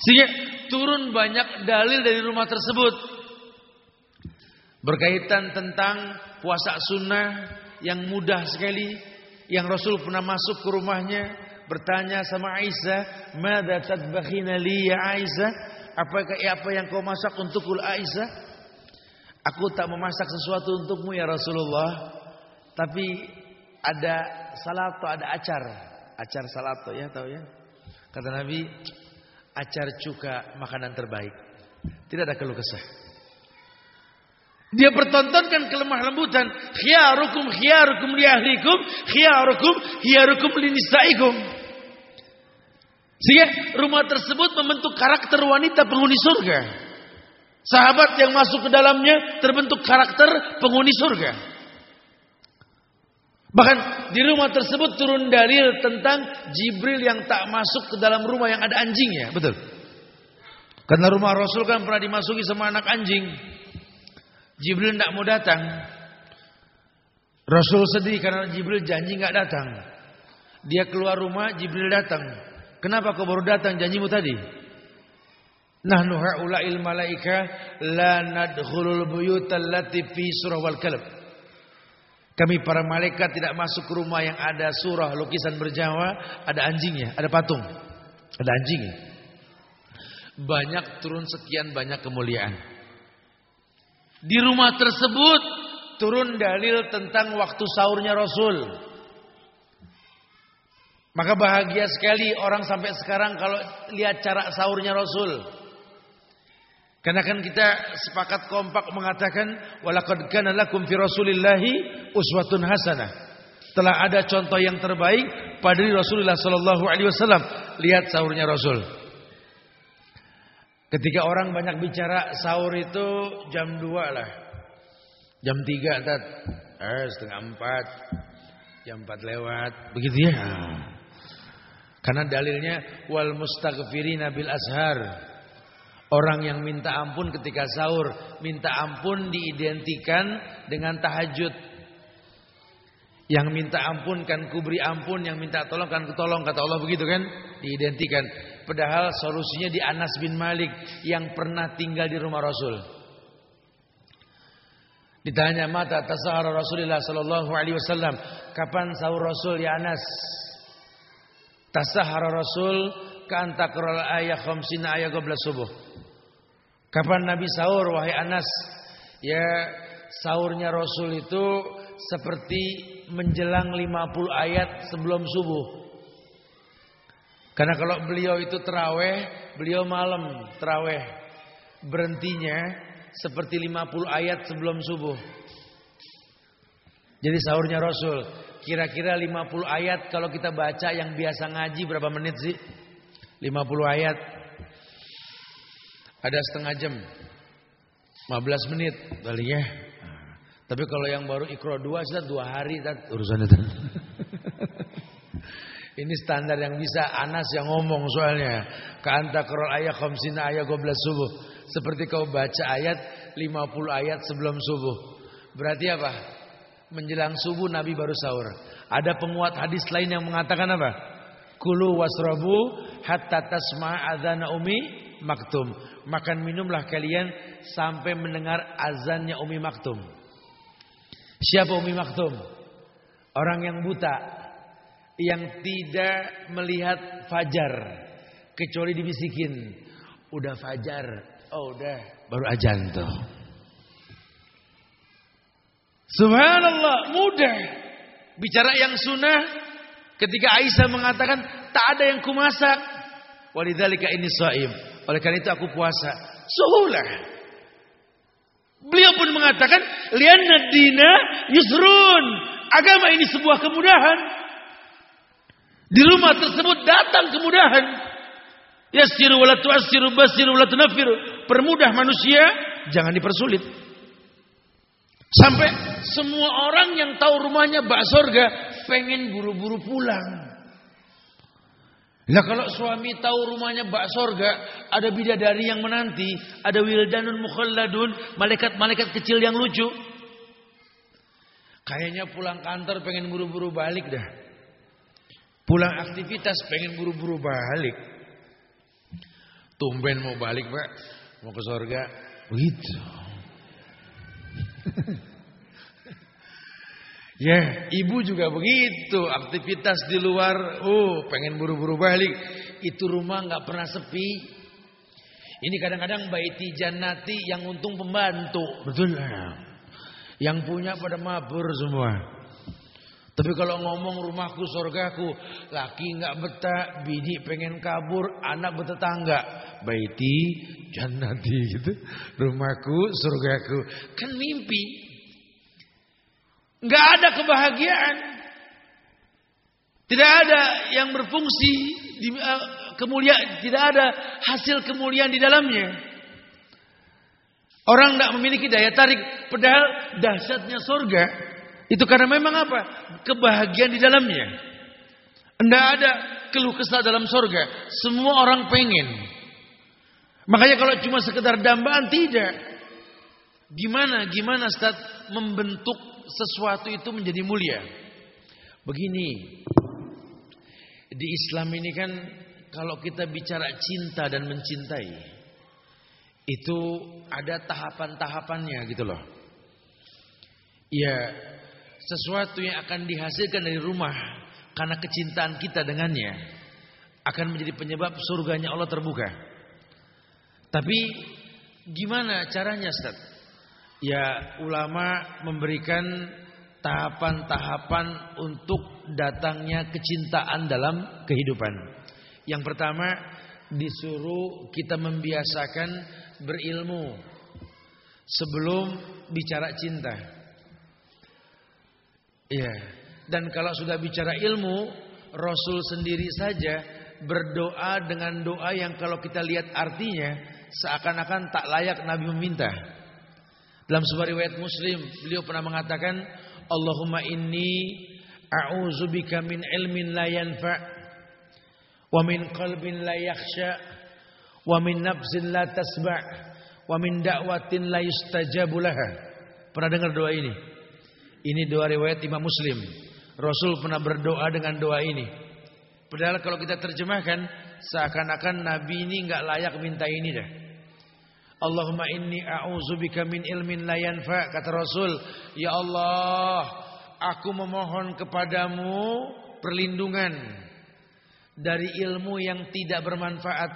Sehingga turun banyak dalil dari rumah tersebut berkaitan tentang puasa sunnah yang mudah sekali yang Rasul pernah masuk ke rumahnya bertanya sama Aisyah, "Madza tadbakhina li ya Aisyah? Apakah apa yang kau masak untukku Aisyah?" Aku tak memasak sesuatu untukmu ya Rasulullah, tapi ada salato, ada acar. Acar salato ya, tahu ya? Kata Nabi, acar cuka makanan terbaik. Tidak ada keluh kesah. Dia pertontonkan kelemah lembutan. Khiyarukum khiyarukum li ahlikum, khiyarukum khiyarukum li nisaikum. Sehingga rumah tersebut membentuk karakter wanita penghuni surga. Sahabat yang masuk ke dalamnya terbentuk karakter penghuni surga. Bahkan di rumah tersebut turun dalil tentang Jibril yang tak masuk ke dalam rumah yang ada anjingnya. Betul. Karena rumah Rasul kan pernah dimasuki sama anak anjing. Jibril tidak mau datang. Rasul sedih karena Jibril janji nggak datang. Dia keluar rumah, Jibril datang. Kenapa kau baru datang janjimu tadi? Nahnu haula'il malaika la nadkhulul buyutal lati fi surah wal kalb. Kami para malaikat tidak masuk ke rumah yang ada surah lukisan berjawa, ada anjingnya, ada patung, ada anjingnya. Banyak turun sekian banyak kemuliaan. Di rumah tersebut turun dalil tentang waktu sahurnya Rasul. Maka bahagia sekali orang sampai sekarang kalau lihat cara sahurnya Rasul. Karena kan kita sepakat kompak mengatakan walaqad kana lakum fi Rasulillahi uswatun hasanah. Telah ada contoh yang terbaik pada Rasulullah sallallahu alaihi wasallam. Lihat sahurnya Rasul. Ketika orang banyak bicara sahur itu jam 2 lah. Jam 3 tat. Eh, setengah 4. Jam 4 lewat. Begitu ya. Karena dalilnya wal mustaghfirina bil ashar. Orang yang minta ampun ketika sahur, minta ampun diidentikan dengan tahajud. Yang minta ampun kan kuberi ampun, yang minta tolong kan ketolong kata Allah begitu kan? Diidentikan. Padahal solusinya di Anas bin Malik yang pernah tinggal di rumah Rasul. Ditanya mata tasahara Rasulullah sallallahu alaihi wasallam, kapan sahur Rasul ya Anas? Tasahara Rasul kan takral ayat khamsina ayat qabla subuh. Kapan Nabi sahur wahai Anas? Ya sahurnya Rasul itu seperti menjelang 50 ayat sebelum subuh. Karena kalau beliau itu teraweh, beliau malam teraweh. Berhentinya seperti 50 ayat sebelum subuh. Jadi sahurnya Rasul. Kira-kira 50 ayat kalau kita baca yang biasa ngaji berapa menit sih? 50 ayat. Ada setengah jam. 15 menit kali ya. Tapi kalau yang baru ikro dua, sudah dua hari tat, urusan itu. Ini standar yang bisa Anas yang ngomong soalnya. Ka'anta qara ayat khamsina ayat goblas subuh. Seperti kau baca ayat 50 ayat sebelum subuh. Berarti apa? Menjelang subuh Nabi baru sahur. Ada penguat hadis lain yang mengatakan apa? Kulu wasrabu hatta tasma' adzana umi maktum. Makan minumlah kalian sampai mendengar azannya Umi Maktum. Siapa Umi Maktum? Orang yang buta yang tidak melihat fajar kecuali dibisikin udah fajar oh udah baru ajan tuh Subhanallah mudah. Bicara yang sunnah ketika Aisyah mengatakan tak ada yang kumasak. Walidzalika ini shaim oleh karena itu aku puasa. Suhulah. Beliau pun mengatakan lianna dina yusrun. Agama ini sebuah kemudahan. Di rumah tersebut datang kemudahan. Yassiru wala tu'assiru basiru wala tunaffiru. Permudah manusia, jangan dipersulit. Sampai semua orang yang tahu rumahnya bak sorga pengen buru-buru pulang. Nah kalau suami tahu rumahnya bak sorga, ada bidadari yang menanti, ada wildanun mukhalladun, malaikat-malaikat kecil yang lucu. Kayaknya pulang kantor pengen buru-buru balik dah. Pulang aktivitas pengen buru-buru balik. Tumben mau balik pak. Mau ke surga. Begitu. Ya ibu juga begitu. Aktivitas di luar. Oh pengen buru-buru balik. Itu rumah nggak pernah sepi. Ini kadang-kadang baiti janati yang untung pembantu. Betul. Yang punya pada mabur semua. Tapi kalau ngomong rumahku surgaku, laki nggak betah, bini pengen kabur, anak bertetangga. Baiti, jannati gitu. Rumahku, surgaku. Kan mimpi. Nggak ada kebahagiaan. Tidak ada yang berfungsi di uh, kemuliaan, tidak ada hasil kemuliaan di dalamnya. Orang tidak memiliki daya tarik, padahal dahsyatnya surga itu karena memang apa? Kebahagiaan di dalamnya. Tidak ada keluh kesah dalam sorga. Semua orang pengen. Makanya kalau cuma sekedar dambaan tidak. Gimana, gimana Ustaz membentuk sesuatu itu menjadi mulia? Begini. Di Islam ini kan kalau kita bicara cinta dan mencintai. Itu ada tahapan-tahapannya gitu loh. Ya sesuatu yang akan dihasilkan dari rumah karena kecintaan kita dengannya akan menjadi penyebab surganya Allah terbuka. Tapi gimana caranya Ustaz? Ya ulama memberikan tahapan-tahapan untuk datangnya kecintaan dalam kehidupan. Yang pertama disuruh kita membiasakan berilmu sebelum bicara cinta. Iya. Dan kalau sudah bicara ilmu, Rasul sendiri saja berdoa dengan doa yang kalau kita lihat artinya seakan-akan tak layak Nabi meminta. Dalam sebuah riwayat Muslim, beliau pernah mengatakan, Allahumma inni a'udzubika min ilmin la yanfa' wa min qalbin la yakhsha wa min nafsin la tasba' wa min da'watin la yustajabu laha. Pernah dengar doa ini? Ini doa riwayat Imam Muslim. Rasul pernah berdoa dengan doa ini. Padahal kalau kita terjemahkan seakan-akan Nabi ini nggak layak minta ini dah. Allahumma inni a'udzubika min ilmin la yanfa kata Rasul, ya Allah, aku memohon kepadamu perlindungan dari ilmu yang tidak bermanfaat.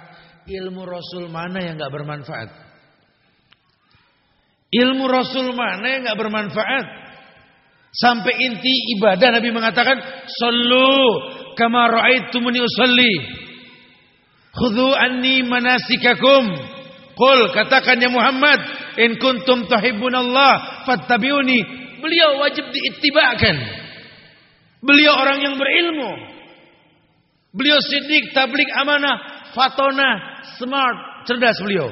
Ilmu Rasul mana yang nggak bermanfaat? Ilmu Rasul mana yang nggak bermanfaat? Sampai inti ibadah Nabi mengatakan, "Sallu kama raaitumuni usalli." Khudhu anni manasikakum. Qul katakan ya Muhammad, in kuntum tuhibbunallah fattabi'uni. Beliau wajib diittibakan. Beliau orang yang berilmu. Beliau sidik, tablik amanah, fatona, smart, cerdas beliau.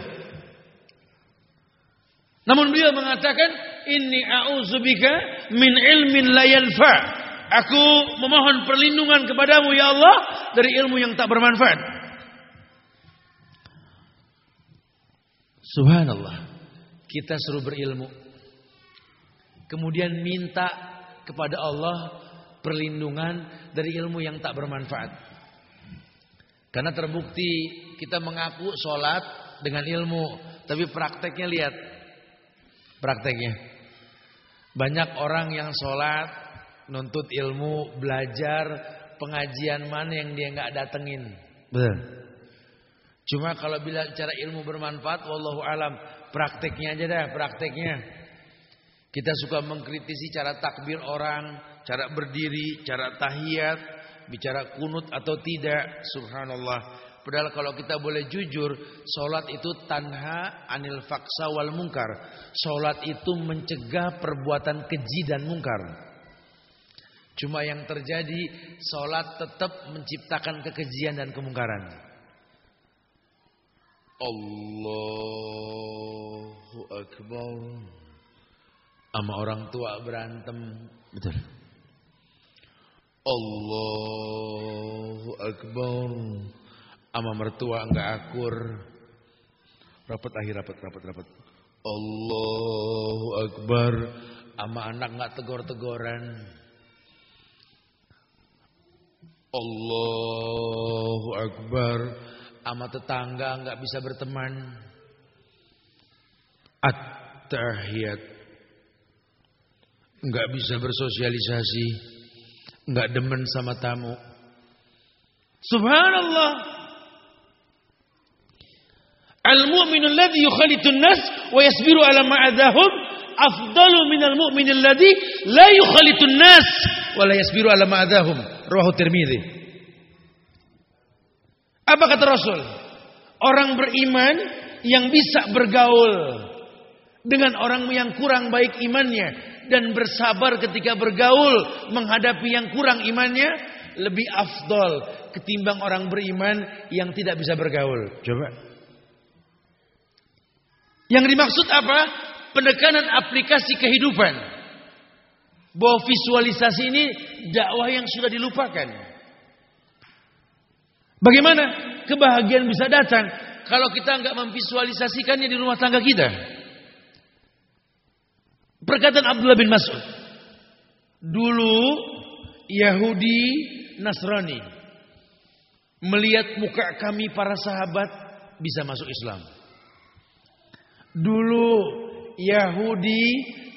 Namun beliau mengatakan, inni a'udzubika min ilmin la yanfa. Aku memohon perlindungan kepadamu ya Allah dari ilmu yang tak bermanfaat. Subhanallah. Kita suruh berilmu. Kemudian minta kepada Allah perlindungan dari ilmu yang tak bermanfaat. Karena terbukti kita mengaku sholat dengan ilmu. Tapi prakteknya lihat. Prakteknya. Banyak orang yang sholat, nuntut ilmu, belajar, pengajian mana yang dia nggak datengin. Betul. Cuma kalau bila cara ilmu bermanfaat, wallahu alam, prakteknya aja dah, prakteknya. Kita suka mengkritisi cara takbir orang, cara berdiri, cara tahiyat, bicara kunut atau tidak, subhanallah. Padahal kalau kita boleh jujur, solat itu tanha anil faksa wal mungkar. Solat itu mencegah perbuatan keji dan mungkar. Cuma yang terjadi, solat tetap menciptakan kekejian dan kemungkaran. Allahu Akbar. Sama orang tua berantem. Betul. Allahu Akbar ama mertua enggak akur. Rapat akhir rapat rapat rapat. Allahu Akbar. Ama anak enggak tegor-tegoran. Allahu Akbar. Ama tetangga enggak bisa berteman. At-tahiyat. Enggak bisa bersosialisasi. Enggak demen sama tamu. Subhanallah. Al-mu'minu alladhi yukhalitun nas wa yasbiru ala ma'adahum afdalu minal mu'min alladhi la yukhalitun nas wa la yasbiru ala ma'adahum. Rawahu Tirmizi. Apa kata Rasul? Orang beriman yang bisa bergaul dengan orang yang kurang baik imannya dan bersabar ketika bergaul menghadapi yang kurang imannya lebih afdol ketimbang orang beriman yang tidak bisa bergaul. Coba. Yang dimaksud apa? Penekanan aplikasi kehidupan. Bahwa visualisasi ini dakwah yang sudah dilupakan. Bagaimana kebahagiaan bisa datang kalau kita nggak memvisualisasikannya di rumah tangga kita? Perkataan Abdullah bin Mas'ud. Dulu Yahudi Nasrani melihat muka kami para sahabat bisa masuk Islam. Dulu Yahudi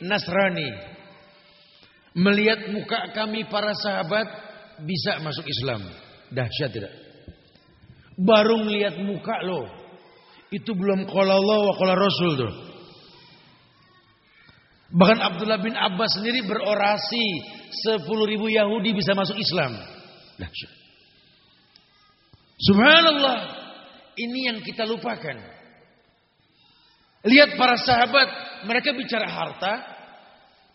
Nasrani melihat muka kami para sahabat bisa masuk Islam. Dahsyat tidak? Baru melihat muka lo. Itu belum kalau Allah wa Rasul tuh. Bahkan Abdullah bin Abbas sendiri berorasi 10 ribu Yahudi bisa masuk Islam. Dahsyat. Subhanallah. Ini yang kita lupakan. Lihat para sahabat, mereka bicara harta.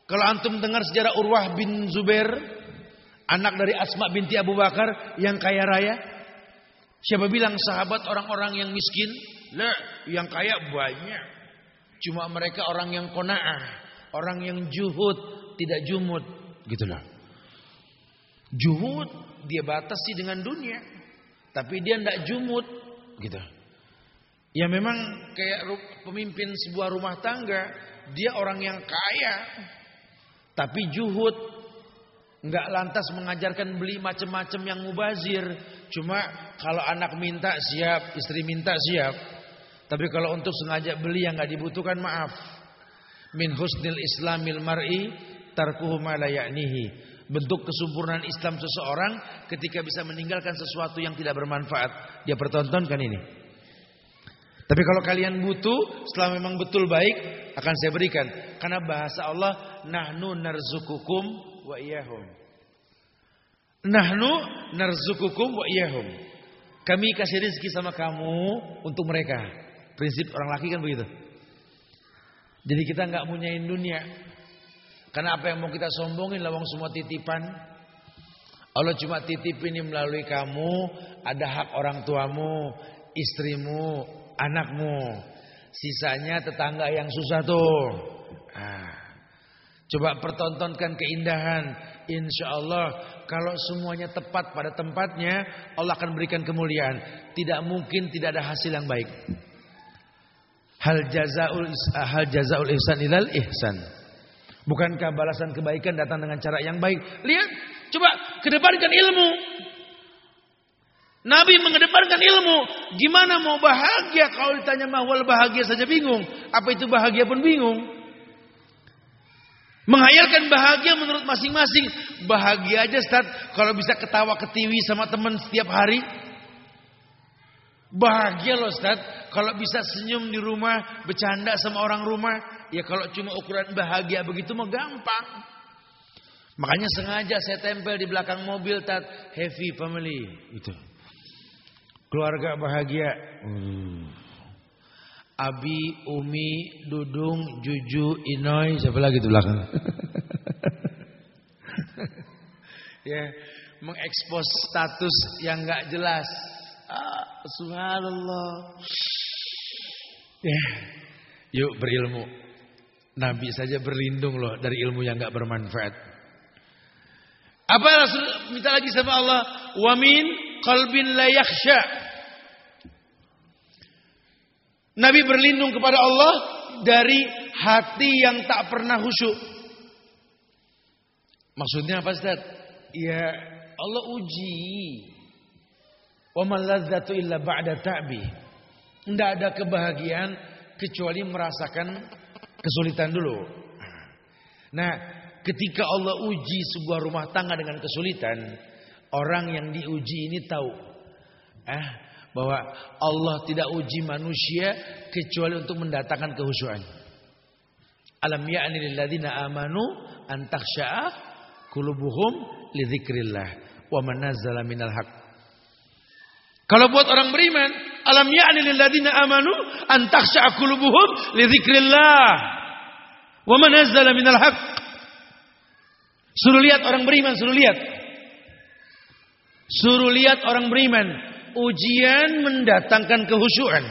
Kalau antum dengar sejarah Urwah bin Zubair, anak dari Asma binti Abu Bakar yang kaya raya. Siapa bilang sahabat orang-orang yang miskin? Lah, yang kaya banyak. Cuma mereka orang yang kona'ah, orang yang juhud, tidak jumud, gitulah. Juhud dia batasi dengan dunia, tapi dia tidak jumud, gitu. Ya memang kayak pemimpin sebuah rumah tangga, dia orang yang kaya, tapi juhud, nggak lantas mengajarkan beli macam-macam yang mubazir. Cuma kalau anak minta siap, istri minta siap. Tapi kalau untuk sengaja beli yang nggak dibutuhkan maaf. Min husnil islamil mar'i tarkuhu ma Bentuk kesempurnaan Islam seseorang ketika bisa meninggalkan sesuatu yang tidak bermanfaat. Dia pertontonkan ini. Tapi kalau kalian butuh, setelah memang betul baik, akan saya berikan. Karena bahasa Allah, nahnu narzukukum wa iyahum. Nahnu narzukukum wa iyahum. Kami kasih rezeki sama kamu untuk mereka. Prinsip orang laki kan begitu. Jadi kita nggak punyain dunia. Karena apa yang mau kita sombongin lawang semua titipan. Allah cuma titip ini melalui kamu, ada hak orang tuamu, istrimu, anakmu. Sisanya tetangga yang susah tuh. Nah, Coba pertontonkan keindahan. Insya Allah kalau semuanya tepat pada tempatnya Allah akan berikan kemuliaan. Tidak mungkin tidak ada hasil yang baik. Hal jazaul hal jazaul ihsan ilal ihsan. Bukankah balasan kebaikan datang dengan cara yang baik? Lihat, coba kedepankan ilmu. Nabi mengedepankan ilmu. Gimana mau bahagia kalau ditanya mahwal bahagia saja bingung. Apa itu bahagia pun bingung. Menghayalkan bahagia menurut masing-masing. Bahagia aja Ustaz kalau bisa ketawa ketiwi sama teman setiap hari. Bahagia loh Ustaz kalau bisa senyum di rumah, bercanda sama orang rumah. Ya kalau cuma ukuran bahagia begitu mah gampang. Makanya sengaja saya tempel di belakang mobil tat heavy family itu. Keluarga bahagia. Hmm. Abi, Umi, Dudung, Juju, Inoy, siapa lagi di belakang? ya, mengekspos status yang nggak jelas. Ah, subhanallah. Ya, yuk berilmu. Nabi saja berlindung loh dari ilmu yang nggak bermanfaat. Apa Rasul minta lagi sama Allah? Wamin qalbin la yakhsha. Nabi berlindung kepada Allah dari hati yang tak pernah khusyuk. Maksudnya apa Ustaz? Ya Allah uji. Wa ladzatu illa ba'da ta'bi. Tidak ada kebahagiaan kecuali merasakan kesulitan dulu. Nah, ketika Allah uji sebuah rumah tangga dengan kesulitan, orang yang diuji ini tahu. Eh, bahwa Allah tidak uji manusia kecuali untuk mendatangkan kehusuan. Alam ya'ni lil ladzina amanu an takhsha'a qulubuhum li dzikrillah wa man nazzala minal haq. Kalau buat orang beriman, alam ya'ni lil ladzina amanu an takhsha'a qulubuhum li dzikrillah wa man nazzala minal haq. Suruh lihat orang beriman, suruh lihat. Suruh lihat orang beriman ujian mendatangkan kehusuan.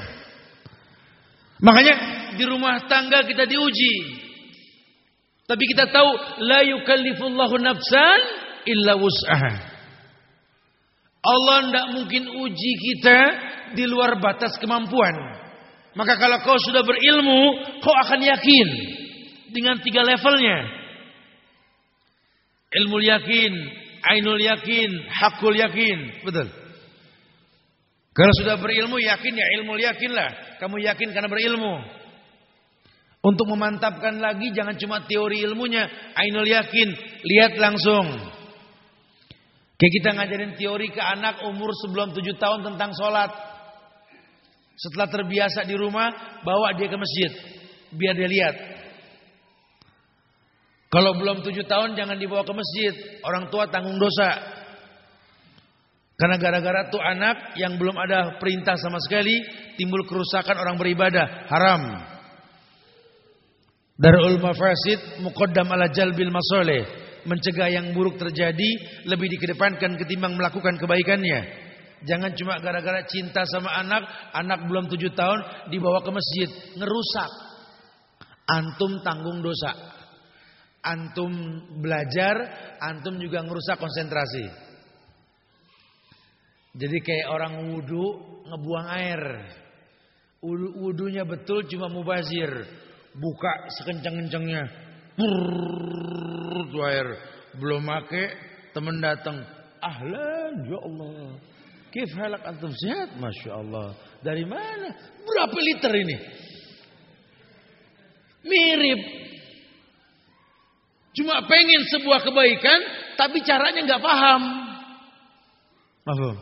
Makanya di rumah tangga kita diuji. Tapi kita tahu la yukallifullahu nafsan illa wus'aha. Allah tidak mungkin uji kita di luar batas kemampuan. Maka kalau kau sudah berilmu, kau akan yakin dengan tiga levelnya. Ilmu yakin, ainul yakin, hakul yakin. Betul. Kalau sudah berilmu yakin ya ilmu yakinlah. Kamu yakin karena berilmu. Untuk memantapkan lagi jangan cuma teori ilmunya, ainul yakin, lihat langsung. Kayak kita ngajarin teori ke anak umur sebelum tujuh tahun tentang sholat. Setelah terbiasa di rumah, bawa dia ke masjid. Biar dia lihat. Kalau belum tujuh tahun jangan dibawa ke masjid. Orang tua tanggung dosa. Karena gara-gara tuh anak yang belum ada perintah sama sekali timbul kerusakan orang beribadah, haram. Darul mafasid muqaddam ala jalbil masoleh. Mencegah yang buruk terjadi lebih dikedepankan ketimbang melakukan kebaikannya. Jangan cuma gara-gara cinta sama anak, anak belum tujuh tahun dibawa ke masjid, ngerusak. Antum tanggung dosa. Antum belajar, antum juga ngerusak konsentrasi. Jadi kayak orang wudhu ngebuang air. Wudhunya betul cuma mubazir. Buka sekencang-kencangnya. Tuh air. Belum make teman datang. Ahlan ya Allah. Kif halak antum sehat? Masya Allah. Dari mana? Berapa liter ini? Mirip. Cuma pengen sebuah kebaikan. Tapi caranya nggak paham. Maaf.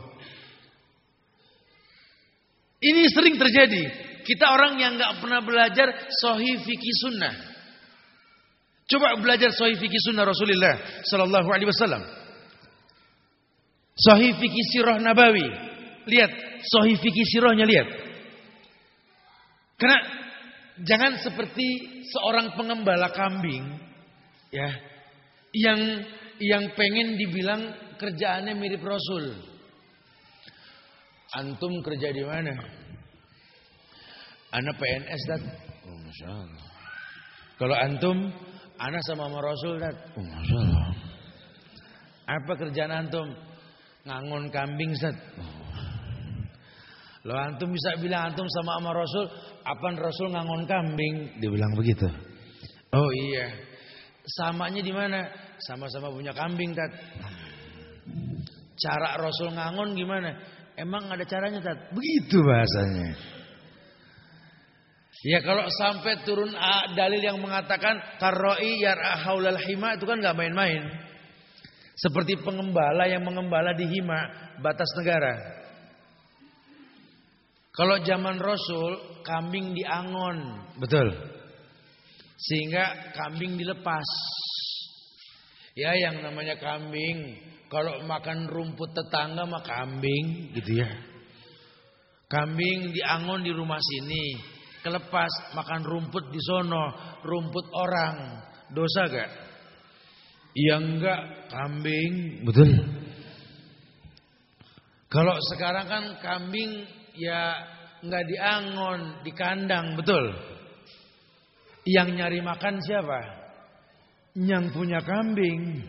Ini sering terjadi. Kita orang yang nggak pernah belajar sahih fikih sunnah. Coba belajar sahih fikih sunnah Rasulullah Sallallahu Alaihi Wasallam. Sahih fikih sirah Nabawi. Lihat sahih fikih sirahnya lihat. Karena jangan seperti seorang pengembala kambing, ya, yang yang pengen dibilang kerjaannya mirip Rasul. Antum kerja di mana? Anak PNS dan oh, Masya. Kalau antum Ana sama sama Rasul dat. Oh. Apa kerjaan antum? Ngangon kambing Ustaz. Lo antum bisa bilang antum sama sama Rasul, apa Rasul ngangon kambing? Dia bilang begitu. Oh iya. Samanya di mana? Sama-sama punya kambing, Tat. Cara Rasul ngangon gimana? Emang ada caranya, Tat? Begitu bahasanya. Ya kalau sampai turun dalil yang mengatakan karroi yar'a haulal hima itu kan nggak main-main. Seperti pengembala yang mengembala di hima batas negara. Kalau zaman Rasul kambing diangon, betul. Sehingga kambing dilepas. Ya yang namanya kambing, kalau makan rumput tetangga mah kambing gitu ya. Kambing diangon di rumah sini, kelepas makan rumput di sono, rumput orang. Dosa gak? Ya enggak, kambing. Betul. Kalau sekarang kan kambing ya nggak diangon, di kandang, betul. Yang nyari makan siapa? Yang punya kambing.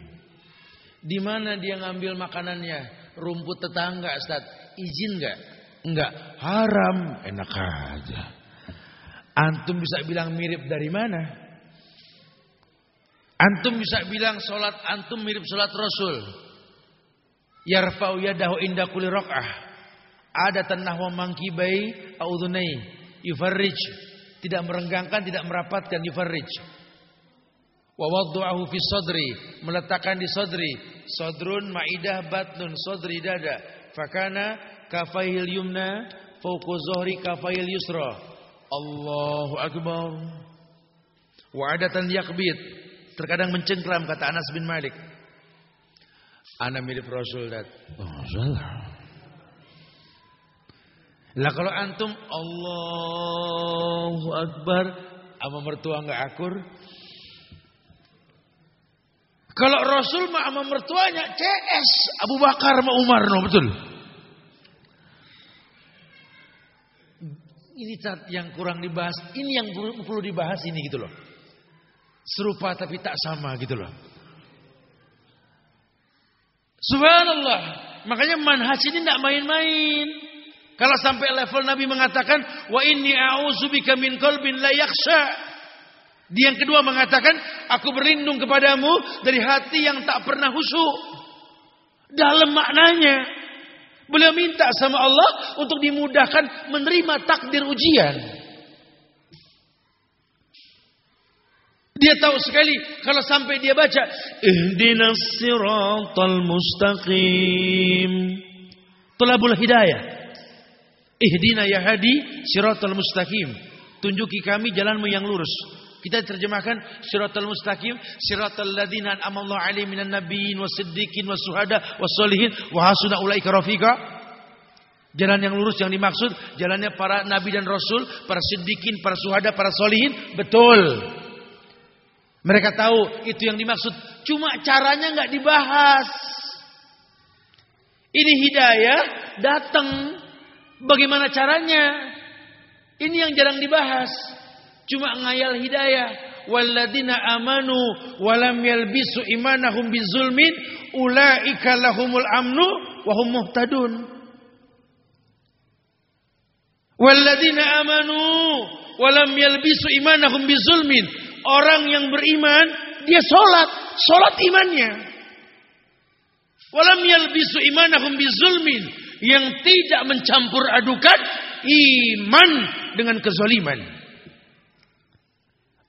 Di mana dia ngambil makanannya? Rumput tetangga, Ustaz. Izin nggak? Enggak, haram. Enak aja. Antum bisa bilang mirip dari mana? Antum bisa bilang solat antum mirip solat Rasul. Yarfa'u yadahu inda kulli raq'ah ada tanah wa mangkibai audunai yufarrij tidak merenggangkan tidak merapatkan yufarrij wa waddu'ahu fi sadri meletakkan di sadri. Sadrun maidah batnun sadri dada. Fakana kafaihil yumna fawqa zuhri kafaihil yusra. Allahu akbar. Wa adatan yakbit terkadang mencengkram kata Anas bin Malik. Ana mirip Rasul dat. Oh, salah. Lah kalau antum Allahu Akbar sama mertua nggak akur. Kalau Rasul mah sama mertuanya CS Abu Bakar sama Umar no betul. Ini yang kurang dibahas, ini yang perlu dibahas ini gitu loh. Serupa tapi tak sama gitu loh. Subhanallah. Makanya manhaj ini tidak main-main. Kalau sampai level Nabi mengatakan wa inni a'udzubika min qalbin la yakhsha. Dia yang kedua mengatakan aku berlindung kepadamu dari hati yang tak pernah khusyuk. Dalam maknanya beliau minta sama Allah untuk dimudahkan menerima takdir ujian. Dia tahu sekali kalau sampai dia baca ihdinas siratal mustaqim. Tulabul hidayah. Ihdina ya hadi siratal mustaqim. Tunjuki kami jalanmu yang lurus. Kita terjemahkan siratal mustaqim, siratal ladzina an'amallahu alaihim minan nabiyyin wasiddiqin wasuhada wassolihin wa hasuna ulaika rafiqa. Jalan yang lurus yang dimaksud jalannya para nabi dan rasul, para siddiqin, para suhada, para solihin, betul. Mereka tahu itu yang dimaksud. Cuma caranya nggak dibahas. Ini hidayah datang Bagaimana caranya? Ini yang jarang dibahas. Cuma ngayal hidayah. Walladina amanu walam yalbisu imanahum bizulmin ulaika lahumul amnu wahum muhtadun. Walladina amanu walam yalbisu imanahum bizulmin. Orang yang beriman dia sholat, sholat imannya. Walam yalbisu imanahum bizulmin yang tidak mencampur adukan iman dengan kezaliman.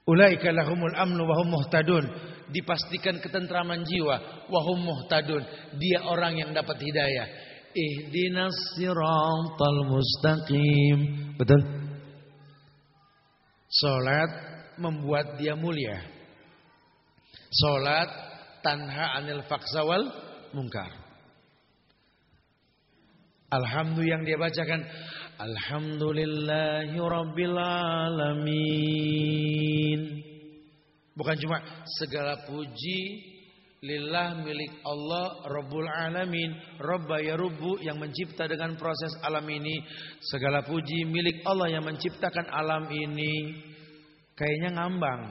Ulaika lahumul amnu wa hum muhtadun. Dipastikan ketentraman jiwa wa hum muhtadun. Dia orang yang dapat hidayah. Ihdinas siratal mustaqim. Betul? Salat membuat dia mulia. Salat tanha anil faksawal mungkar. Alhamdulillah yang dia bacakan. Alhamdulillahi Bukan cuma segala puji Lillah milik Allah Rabbul Alamin. Rabba ya Rubbu yang mencipta dengan proses alam ini. Segala puji milik Allah yang menciptakan alam ini. Kayaknya ngambang.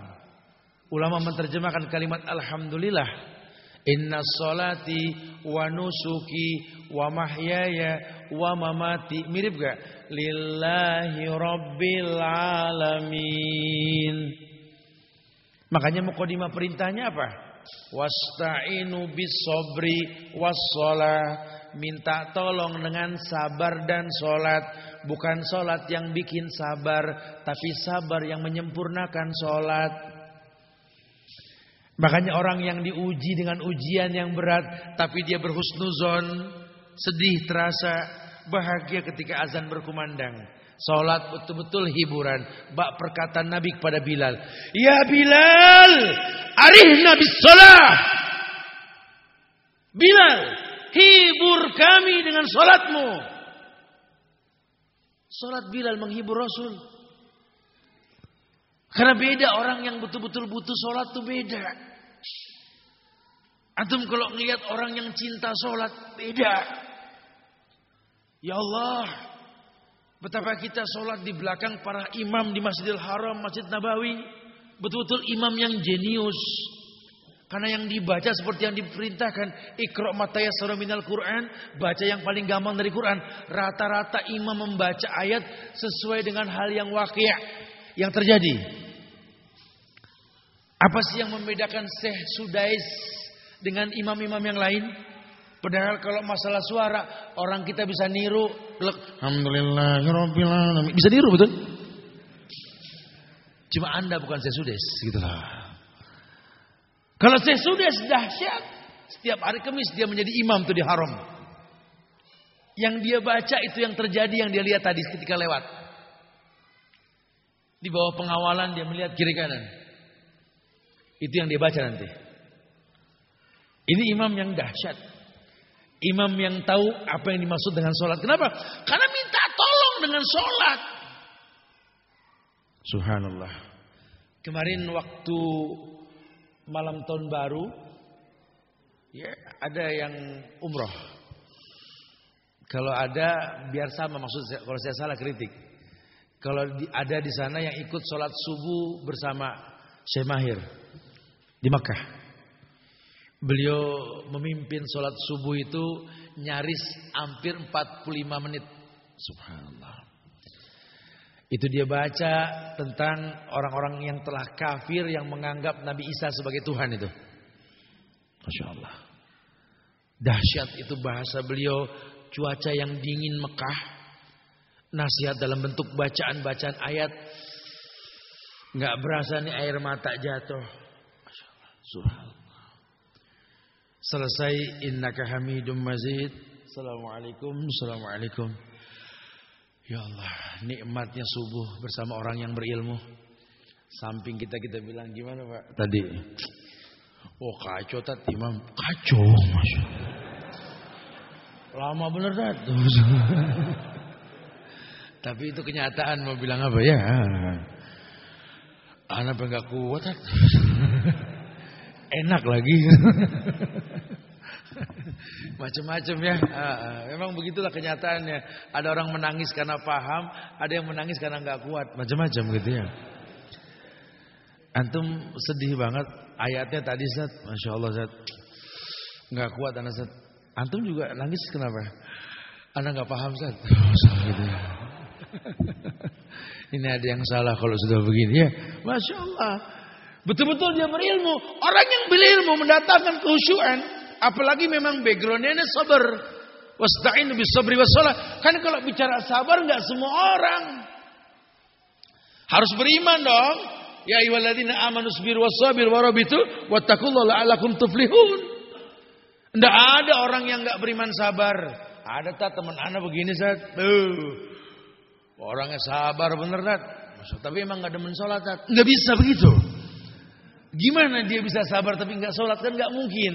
Ulama menerjemahkan kalimat alhamdulillah. Inna salati wa nusuki wa mahyaya wa mamati. Mirip gak? Lillahi rabbil alamin. Makanya mukadimah perintahnya apa? Wasta'inu bis sabri was Minta tolong dengan sabar dan solat. Bukan solat yang bikin sabar. Tapi sabar yang menyempurnakan solat. Makanya orang yang diuji dengan ujian yang berat. Tapi dia berhusnuzon. Sedih terasa. Bahagia ketika azan berkumandang. Salat betul-betul hiburan. Bak perkataan Nabi kepada Bilal. Ya Bilal. Arihna bis salat. Bilal. Hibur kami dengan salatmu. Salat Bilal menghibur Rasul. Karena beda orang yang betul-betul butuh salat itu beda. Antum kalau ngelihat orang yang cinta salat beda. Ya Allah, Betapa kita sholat di belakang para imam di Masjidil Haram, Masjid Nabawi. Betul-betul imam yang jenius. Karena yang dibaca seperti yang diperintahkan. Ikro mataya minal Quran. Baca yang paling gampang dari Quran. Rata-rata imam membaca ayat sesuai dengan hal yang wakil. Yang terjadi. Apa sih yang membedakan Syekh Sudais dengan imam-imam yang lain? Padahal kalau masalah suara orang kita bisa niru. Alhamdulillahirobbilalamin. Bisa niru betul? Cuma anda bukan sesudes gitu lah. Kalau sesudes dahsyat. Setiap hari kemis dia menjadi imam tuh di haram. Yang dia baca itu yang terjadi yang dia lihat tadi ketika lewat. Di bawah pengawalan dia melihat kiri kanan. Itu yang dia baca nanti. Ini imam yang dahsyat. Imam yang tahu apa yang dimaksud dengan sholat. Kenapa? Karena minta tolong dengan sholat. Subhanallah. Kemarin waktu malam tahun baru, ya ada yang umroh. Kalau ada biar sama maksud saya, kalau saya salah kritik. Kalau ada di sana yang ikut sholat subuh bersama Syekh Mahir di Makkah. Beliau memimpin sholat subuh itu nyaris hampir 45 menit. Subhanallah. Itu dia baca tentang orang-orang yang telah kafir yang menganggap Nabi Isa sebagai Tuhan itu. Masya Allah. Dahsyat itu bahasa beliau. Cuaca yang dingin Mekah. Nasihat dalam bentuk bacaan-bacaan ayat. Nggak berasa nih air mata jatuh. Masya Allah. Subhanallah. Selesai innaka hamidum mazid. Assalamualaikum, assalamualaikum. Ya Allah, nikmatnya subuh bersama orang yang berilmu. Samping kita kita bilang gimana Pak tadi? Oh kacau tadi imam, kacau masya. Lama bener dat. Tapi itu kenyataan mau bilang apa ya? Anak enggak kuat. Enak lagi. Macam-macam ya. memang begitulah kenyataannya. Ada orang menangis karena paham, ada yang menangis karena nggak kuat, macam-macam gitu ya. Antum sedih banget ayatnya tadi Zat, Masya Allah Zat. Nggak kuat anak Zat. Antum juga nangis kenapa? Anak nggak paham Zat. Oh, gitu ya. Ini ada yang salah kalau sudah begini ya. Masya Allah. Betul-betul dia berilmu. Orang yang berilmu mendatangkan kehusuan. Apalagi memang backgroundnya ini sabar. Wasta'inu bis sabri was Kan kalau bicara sabar nggak semua orang. Harus beriman dong. Ya ayyuhalladzina amanu sabiru wasabir warabitu wattaqullaha la'allakum tuflihun. Enggak ada orang yang nggak beriman sabar. Ada tak teman anak begini saat. Uh, orangnya sabar bener tak. Tapi emang nggak demen sholat tak. Nggak bisa begitu. Gimana dia bisa sabar tapi nggak sholat kan nggak mungkin.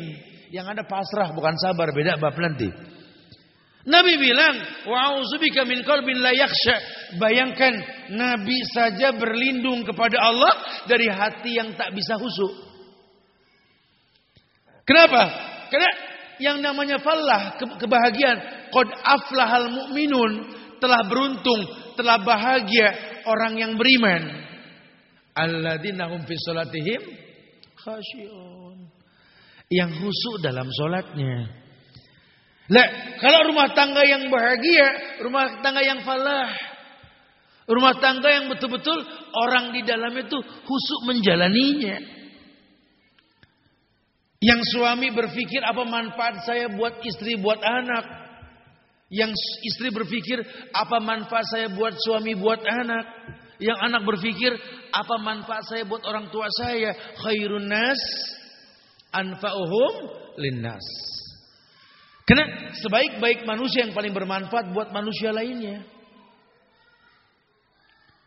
Yang ada pasrah bukan sabar, beda bab nanti. Nabi bilang, "Wa'udzubika min qalbin la yakhsha." Bayangkan Nabi saja berlindung kepada Allah dari hati yang tak bisa husuk. Kenapa? Karena yang namanya fallah, kebahagiaan, qad aflahal mu'minun, telah beruntung, telah bahagia orang yang beriman. Alladzina hum fi salatihim Khasyi'un. Yang khusyuk dalam sholatnya. Lah, kalau rumah tangga yang bahagia, rumah tangga yang falah. Rumah tangga yang betul-betul orang di dalam itu khusyuk menjalaninya. Yang suami berpikir apa manfaat saya buat istri, buat anak. Yang istri berpikir apa manfaat saya buat suami, buat anak. Yang anak berpikir apa manfaat saya buat orang tua saya. Khairun nas anfa'uhum linnas. Karena sebaik-baik manusia yang paling bermanfaat buat manusia lainnya.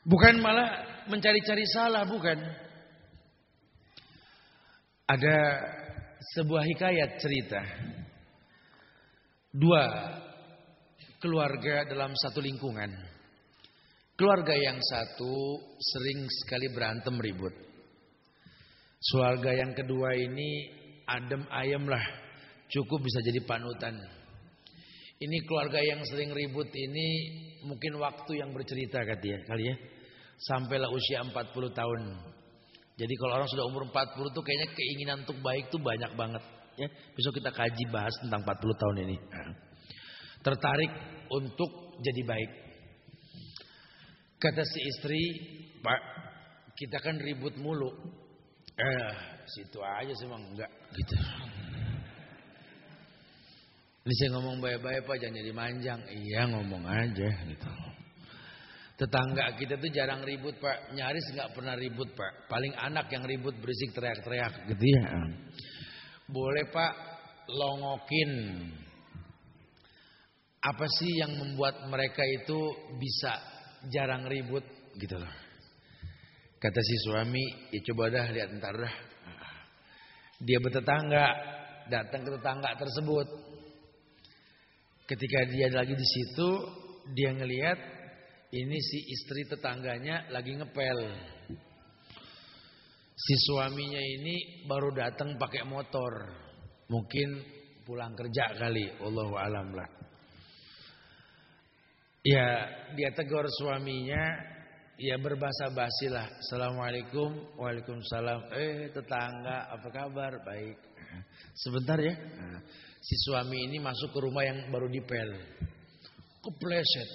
Bukan malah mencari-cari salah, bukan. Ada sebuah hikayat cerita. Dua keluarga dalam satu lingkungan. Keluarga yang satu sering sekali berantem ribut. Keluarga yang kedua ini adem ayem lah. Cukup bisa jadi panutan. Ini keluarga yang sering ribut ini mungkin waktu yang bercerita kali ya, kali ya. Sampailah usia 40 tahun. Jadi kalau orang sudah umur 40 tuh kayaknya keinginan untuk baik tuh banyak banget. Ya, besok kita kaji bahas tentang 40 tahun ini. Nah, tertarik untuk jadi baik. Kata si istri, Pak, kita kan ribut mulu. Eh, situ aja sih emang enggak gitu. Ini saya ngomong baik-baik Pak, jangan jadi manjang. Iya ngomong aja gitu. Tetangga kita tuh jarang ribut Pak, nyaris nggak pernah ribut Pak. Paling anak yang ribut berisik teriak-teriak gitu ya. Boleh Pak longokin. Apa sih yang membuat mereka itu bisa jarang ribut gitu loh. Kata si suami, ya coba dah lihat ntar dah. Dia bertetangga, datang ke tetangga tersebut. Ketika dia lagi di situ, dia ngelihat ini si istri tetangganya lagi ngepel. Si suaminya ini baru datang pakai motor. Mungkin pulang kerja kali, Allahu alam lah. Ya, dia tegur suaminya, ya berbahasa basi lah. Assalamualaikum, waalaikumsalam. Eh, tetangga, apa kabar? Baik. Sebentar ya. Si suami ini masuk ke rumah yang baru dipel. Kepleset.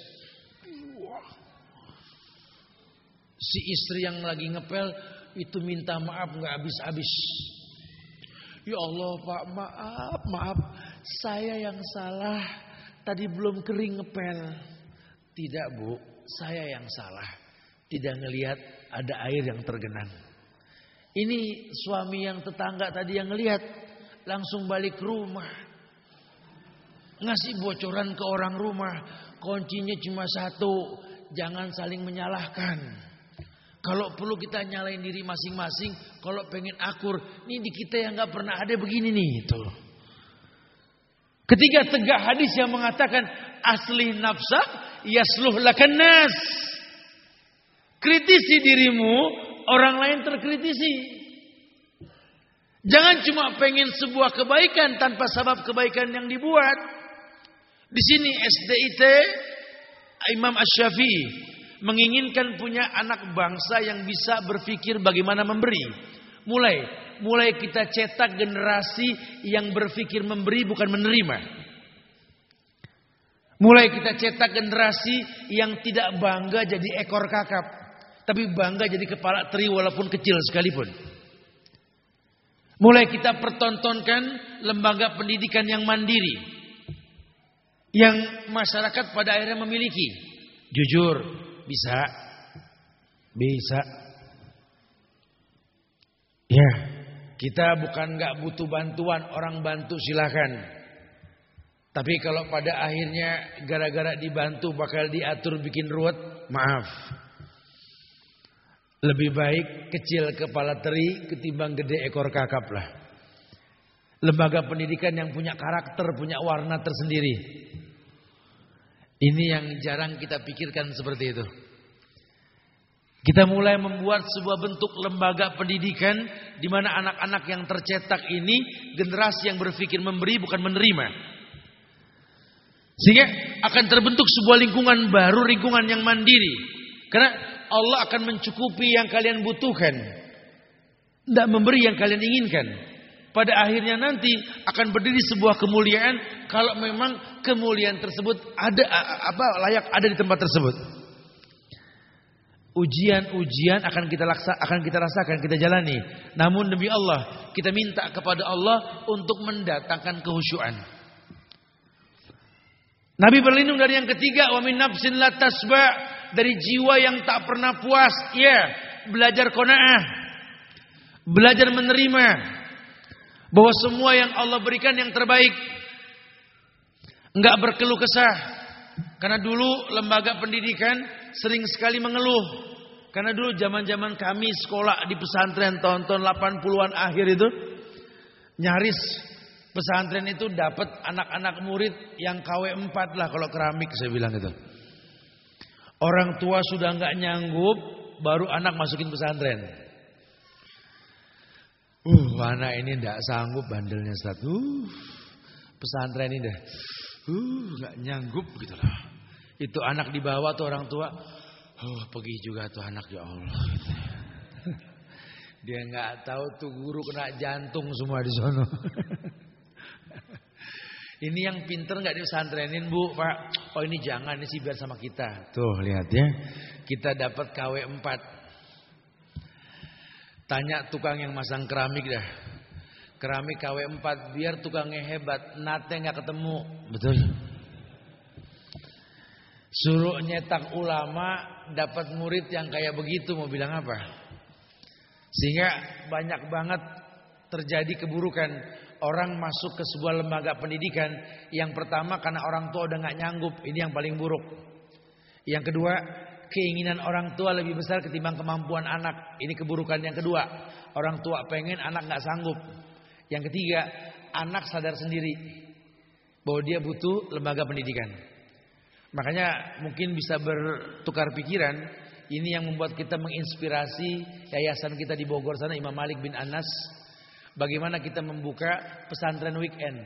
Si istri yang lagi ngepel itu minta maaf nggak habis-habis. Ya Allah Pak maaf maaf saya yang salah tadi belum kering ngepel. Tidak bu saya yang salah tidak ngelihat ada air yang tergenang. Ini suami yang tetangga tadi yang ngelihat langsung balik rumah. Ngasih bocoran ke orang rumah, kuncinya cuma satu, jangan saling menyalahkan. Kalau perlu kita nyalain diri masing-masing, kalau pengen akur, ini di kita yang nggak pernah ada begini nih itu. Ketiga tegak hadis yang mengatakan asli nafsa yasluh lakan nas. Kritisi dirimu, orang lain terkritisi. Jangan cuma pengen sebuah kebaikan tanpa sebab kebaikan yang dibuat. Di sini SDIT Imam Ash-Syafi'i menginginkan punya anak bangsa yang bisa berpikir bagaimana memberi. Mulai mulai kita cetak generasi yang berpikir memberi bukan menerima. Mulai kita cetak generasi yang tidak bangga jadi ekor kakap, tapi bangga jadi kepala teri walaupun kecil sekalipun. Mulai kita pertontonkan lembaga pendidikan yang mandiri. Yang masyarakat pada akhirnya memiliki. Jujur, bisa. Bisa. Ya, kita bukan nggak butuh bantuan, orang bantu silakan. Tapi kalau pada akhirnya gara-gara dibantu bakal diatur bikin ruwet, maaf. Lebih baik kecil kepala teri ketimbang gede ekor kakap lah. Lembaga pendidikan yang punya karakter, punya warna tersendiri. Ini yang jarang kita pikirkan seperti itu. Kita mulai membuat sebuah bentuk lembaga pendidikan di mana anak-anak yang tercetak ini generasi yang berpikir memberi bukan menerima. Sehingga akan terbentuk sebuah lingkungan baru, lingkungan yang mandiri. Karena Allah akan mencukupi yang kalian butuhkan. Tidak memberi yang kalian inginkan. Pada akhirnya nanti akan berdiri sebuah kemuliaan kalau memang kemuliaan tersebut ada apa layak ada di tempat tersebut. Ujian-ujian akan kita laksa, akan kita rasakan, kita jalani. Namun demi Allah, kita minta kepada Allah untuk mendatangkan kehusyuan. Nabi berlindung dari yang ketiga, wa min nafsin la dari jiwa yang tak pernah puas. Ya, belajar qanaah. Belajar menerima bahwa semua yang Allah berikan yang terbaik. Enggak berkeluh kesah. Karena dulu lembaga pendidikan sering sekali mengeluh. Karena dulu zaman-zaman kami sekolah di pesantren tahun-tahun 80-an akhir itu nyaris pesantren itu dapat anak-anak murid yang KW 4 lah kalau keramik saya bilang itu. Orang tua sudah nggak nyanggup baru anak masukin pesantren. Uh, anak ini ndak sanggup bandelnya satu. Uh, pesantren ini dah. Uh, nggak nyanggup gitu lah. Itu anak dibawa tuh orang tua. Oh, pergi juga tuh anak ya Allah. Dia nggak tahu tuh guru kena jantung semua di sono. ini yang pinter nggak disantrenin bu, pak. Oh ini jangan, ini sih biar sama kita. Tuh lihat ya, kita dapat KW 4 Tanya tukang yang masang keramik dah. Keramik KW 4 biar tukangnya hebat, nate nggak ketemu, betul? Suruh nyetak ulama dapat murid yang kayak begitu mau bilang apa? Sehingga banyak banget terjadi keburukan orang masuk ke sebuah lembaga pendidikan yang pertama karena orang tua udah nggak nyanggup ini yang paling buruk. Yang kedua keinginan orang tua lebih besar ketimbang kemampuan anak ini keburukan yang kedua orang tua pengen anak nggak sanggup. Yang ketiga anak sadar sendiri bahwa dia butuh lembaga pendidikan. Makanya mungkin bisa bertukar pikiran. Ini yang membuat kita menginspirasi yayasan kita di Bogor sana Imam Malik bin Anas. Bagaimana kita membuka pesantren weekend.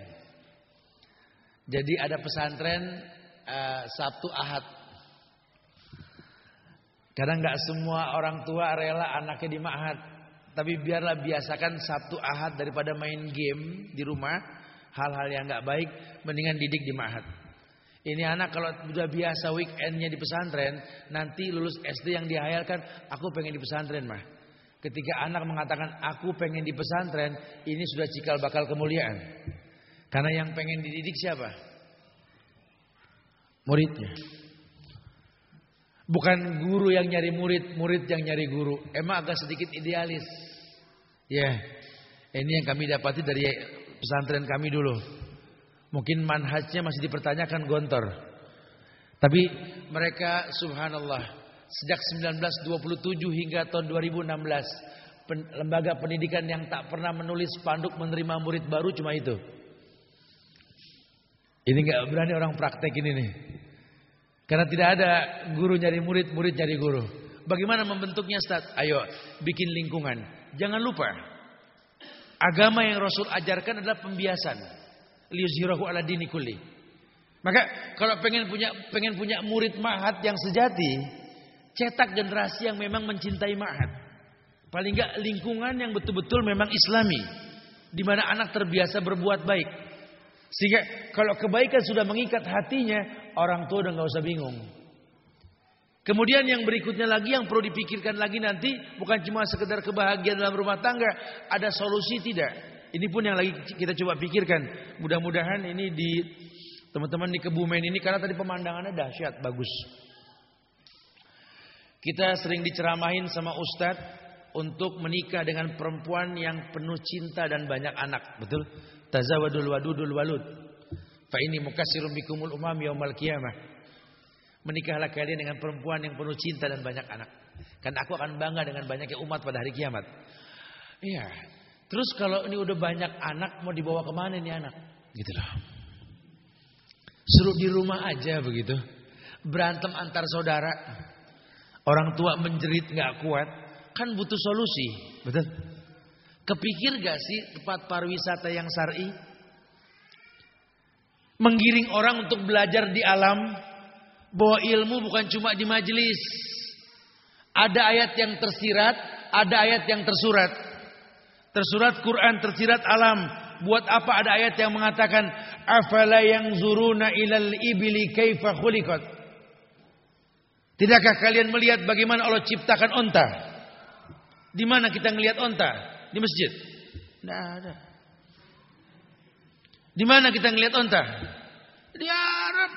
Jadi ada pesantren uh, Sabtu Ahad. Karena nggak semua orang tua rela anaknya di Ma'had. Tapi biarlah biasakan Sabtu Ahad daripada main game di rumah. Hal-hal yang nggak baik mendingan didik di Ma'had. Ini anak kalau sudah biasa weekendnya di pesantren, nanti lulus SD yang dihayalkan, aku pengen di pesantren mah. Ketika anak mengatakan aku pengen di pesantren, ini sudah cikal bakal kemuliaan. Karena yang pengen dididik siapa? Muridnya. Bukan guru yang nyari murid, murid yang nyari guru. Emang agak sedikit idealis. Ya, yeah. ini yang kami dapati dari pesantren kami dulu. Mungkin manhajnya masih dipertanyakan gontor. Tapi mereka subhanallah sejak 1927 hingga tahun 2016 pen, lembaga pendidikan yang tak pernah menulis spanduk menerima murid baru cuma itu. Ini nggak berani orang praktek ini nih. Karena tidak ada guru nyari murid, murid nyari guru. Bagaimana membentuknya Ustaz? Ayo bikin lingkungan. Jangan lupa agama yang Rasul ajarkan adalah pembiasan liyuzhirahu ala dini kulli. Maka kalau pengen punya pengen punya murid ma'had yang sejati, cetak generasi yang memang mencintai ma'had. Paling enggak lingkungan yang betul-betul memang islami. Di mana anak terbiasa berbuat baik. Sehingga kalau kebaikan sudah mengikat hatinya, orang tua udah nggak usah bingung. Kemudian yang berikutnya lagi yang perlu dipikirkan lagi nanti bukan cuma sekedar kebahagiaan dalam rumah tangga, ada solusi tidak? Ini pun yang lagi kita coba pikirkan. Mudah-mudahan ini di teman-teman di Kebumen ini karena tadi pemandangannya dahsyat, bagus. Kita sering diceramahin sama ustadz untuk menikah dengan perempuan yang penuh cinta dan banyak anak, betul? Tazawadul wadudul walud. Fa ini mukasirum bikumul umam yaumal qiyamah. Menikahlah kalian dengan perempuan yang penuh cinta dan banyak anak. Karena aku akan bangga dengan banyaknya umat pada hari kiamat. Iya, Terus kalau ini udah banyak anak mau dibawa ke mana ini anak? Gitu loh. Suruh di rumah aja begitu. Berantem antar saudara. Orang tua menjerit nggak kuat. Kan butuh solusi. Betul? Kepikir gak sih tempat pariwisata yang syar'i? Menggiring orang untuk belajar di alam. Bahwa ilmu bukan cuma di majelis. Ada ayat yang tersirat, ada ayat yang tersurat. Tersurat Quran, tersirat alam. Buat apa ada ayat yang mengatakan afala yang zuruna ilal ibili kaifa khuliqat? Tidakkah kalian melihat bagaimana Allah ciptakan onta? Di mana kita melihat onta? Di masjid. Tidak ada. Di mana kita melihat onta? Di Arab.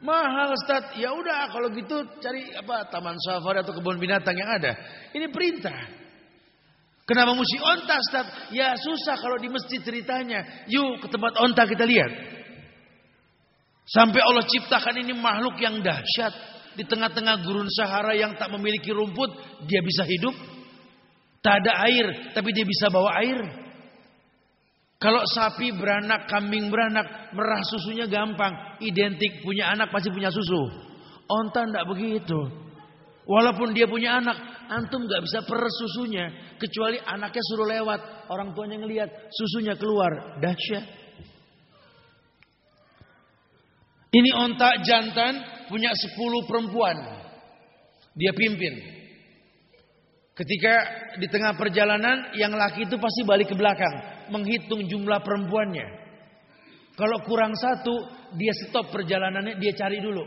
Mahal Ustaz. Ya udah kalau gitu cari apa taman safari atau kebun binatang yang ada. Ini perintah. Kenapa mesti onta Ustaz? Ya susah kalau di masjid ceritanya. Yuk ke tempat onta kita lihat. Sampai Allah ciptakan ini makhluk yang dahsyat. Di tengah-tengah gurun Sahara yang tak memiliki rumput. Dia bisa hidup. Tak ada air. Tapi dia bisa bawa air. Kalau sapi beranak, kambing beranak. Merah susunya gampang. Identik punya anak pasti punya susu. Onta tidak begitu. Walaupun dia punya anak, antum gak bisa peres susunya. Kecuali anaknya suruh lewat. Orang tuanya ngelihat susunya keluar. Dahsyat. Ini ontak jantan punya 10 perempuan. Dia pimpin. Ketika di tengah perjalanan yang laki itu pasti balik ke belakang. Menghitung jumlah perempuannya. Kalau kurang satu dia stop perjalanannya dia cari dulu.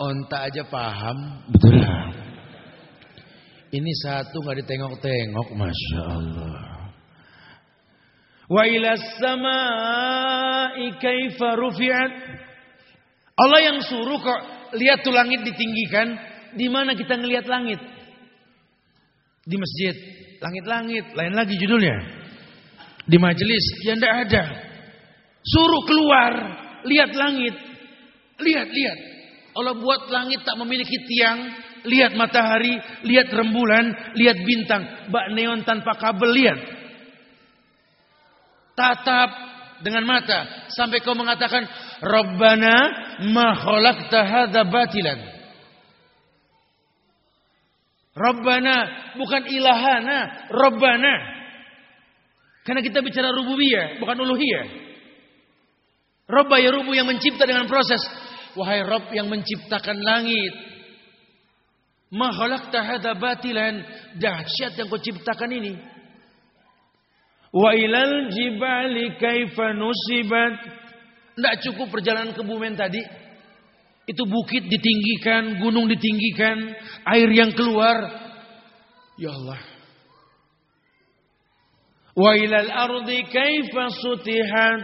Onta aja paham. Betul. Ini satu nggak ditengok-tengok, masya Allah. Wa ila samai kaifa rufi'at. Allah yang suruh kok lihat tuh langit ditinggikan. Di mana kita ngelihat langit? Di masjid. Langit-langit. Lain lagi judulnya. Di majelis. Ya ndak ada. Suruh keluar. Lihat langit. Lihat, lihat. Allah buat langit tak memiliki tiang. Lihat matahari, lihat rembulan, lihat bintang. Bak neon tanpa kabel, lihat. Tatap dengan mata. Sampai kau mengatakan, Rabbana ma khalaqta hadha batilan. Rabbana, bukan ilahana, Rabbana. Karena kita bicara rububiyah, bukan uluhiyah. Robba ya rubu yang mencipta dengan proses. Wahai Rob yang menciptakan langit. Mahalak tahada batilan. Dahsyat yang kau ciptakan ini. Wa ilal jibali kaifa nusibat. Tidak cukup perjalanan ke Bumen tadi. Itu bukit ditinggikan, gunung ditinggikan, air yang keluar. Ya Allah. Wa ilal ardi kaifa sutihat.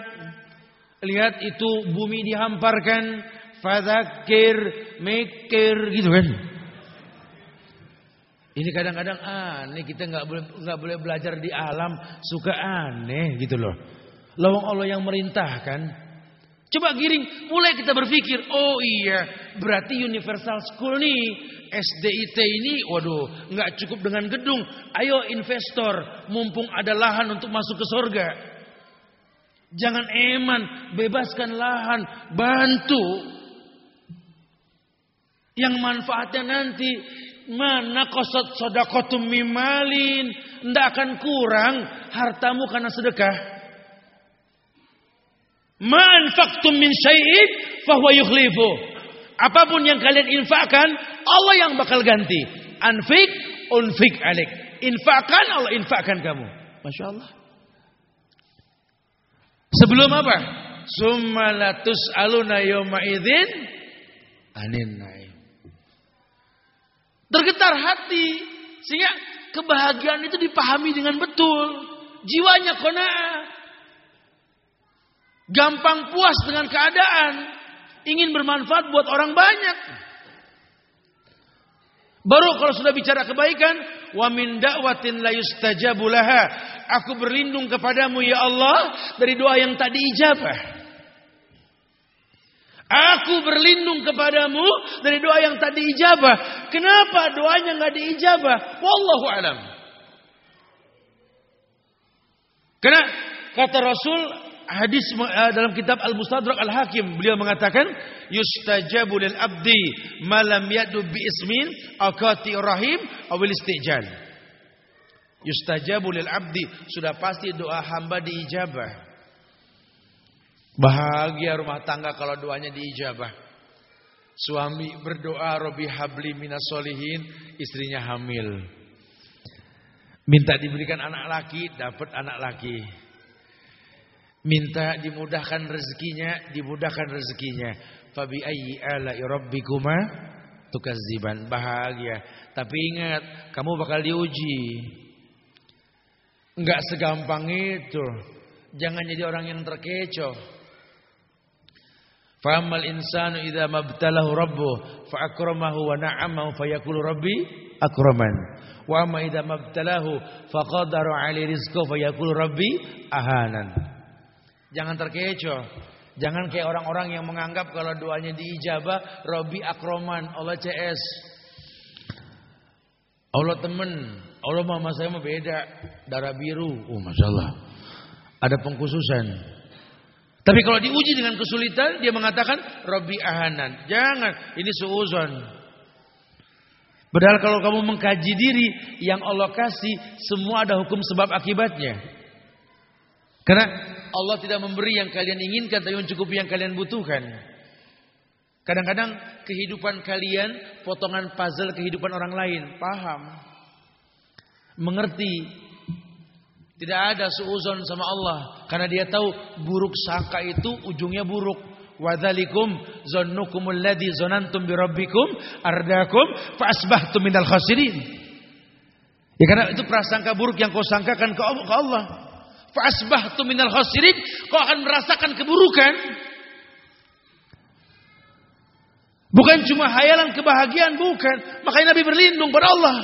Lihat itu bumi dihamparkan, fadzakir, mikir gitu kan. Ini kadang-kadang aneh kita nggak boleh nggak boleh belajar di alam suka aneh gitu loh. Lawang Allah yang merintahkan. Coba giring, mulai kita berpikir, oh iya, berarti universal school nih, SDIT ini, waduh, nggak cukup dengan gedung. Ayo investor, mumpung ada lahan untuk masuk ke surga. Jangan eman, bebaskan lahan, bantu yang manfaatnya nanti mana kosot sodakotum mimalin tidak akan kurang hartamu karena sedekah manfaktum min syai'in fahuwa apa pun yang kalian infakkan Allah yang bakal ganti anfik unfik alik infakkan Allah infakkan kamu Masya Allah sebelum apa summa latus aluna yawma idzin anin naim Tergetar hati. Sehingga kebahagiaan itu dipahami dengan betul. Jiwanya kona'ah. Gampang puas dengan keadaan. Ingin bermanfaat buat orang banyak. Baru kalau sudah bicara kebaikan. Wa min da'watin la yustajabu laha. Aku berlindung kepadamu ya Allah. Dari doa yang tadi ijabah. Aku berlindung kepadamu dari doa yang tadi ijabah. Kenapa doanya nggak diijabah? Wallahu alam. Karena kata Rasul hadis eh, dalam kitab Al-Mustadrak Al-Hakim beliau mengatakan yustajabu lil abdi malam yadu bi ismin akati rahim awil istijal. Yustajabu lil abdi sudah pasti doa hamba diijabah. Bahagia rumah tangga kalau doanya diijabah. Suami berdoa Robi habli minas solihin, istrinya hamil. Minta diberikan anak laki, dapat anak laki. Minta dimudahkan rezekinya, dimudahkan rezekinya. Fabi ayyi ala rabbikuma tukadziban. Bahagia. Tapi ingat, kamu bakal diuji. Enggak segampang itu. Jangan jadi orang yang terkecoh. Fa'amal insanu idza mabtalahu rabbuh fa akramahu wa na'amahu fayaqulu rabbi akraman. Wa amma idza mabtalahu faqadara 'alaihi rizqahu fayaqulu rabbi ahanan. Jangan terkecoh. Jangan kayak orang-orang yang menganggap kalau doanya diijabah Rabbi akraman, Allah CS. Allah temen, Allah mama saya mah beda, darah biru. Oh, masalah. Ada pengkhususan. Tapi kalau diuji dengan kesulitan, dia mengatakan Rabbi ahanan. Jangan, ini suuzon. Padahal kalau kamu mengkaji diri, yang Allah kasih semua ada hukum sebab akibatnya. Karena Allah tidak memberi yang kalian inginkan, tapi mencukupi yang kalian butuhkan. Kadang-kadang kehidupan kalian potongan puzzle kehidupan orang lain. Paham. Mengerti. Tidak ada suuzon sama Allah. Karena dia tahu buruk sangka itu ujungnya buruk. Wadhalikum zonnukumul ladhi zonantum birabbikum ardakum fa'asbahtum minal khasirin. Ya karena itu prasangka buruk yang kau sangkakan ke Allah. Fa'asbahtum minal khasirin. Kau akan merasakan keburukan. Bukan cuma hayalan kebahagiaan, bukan. Makanya Nabi berlindung pada Allah.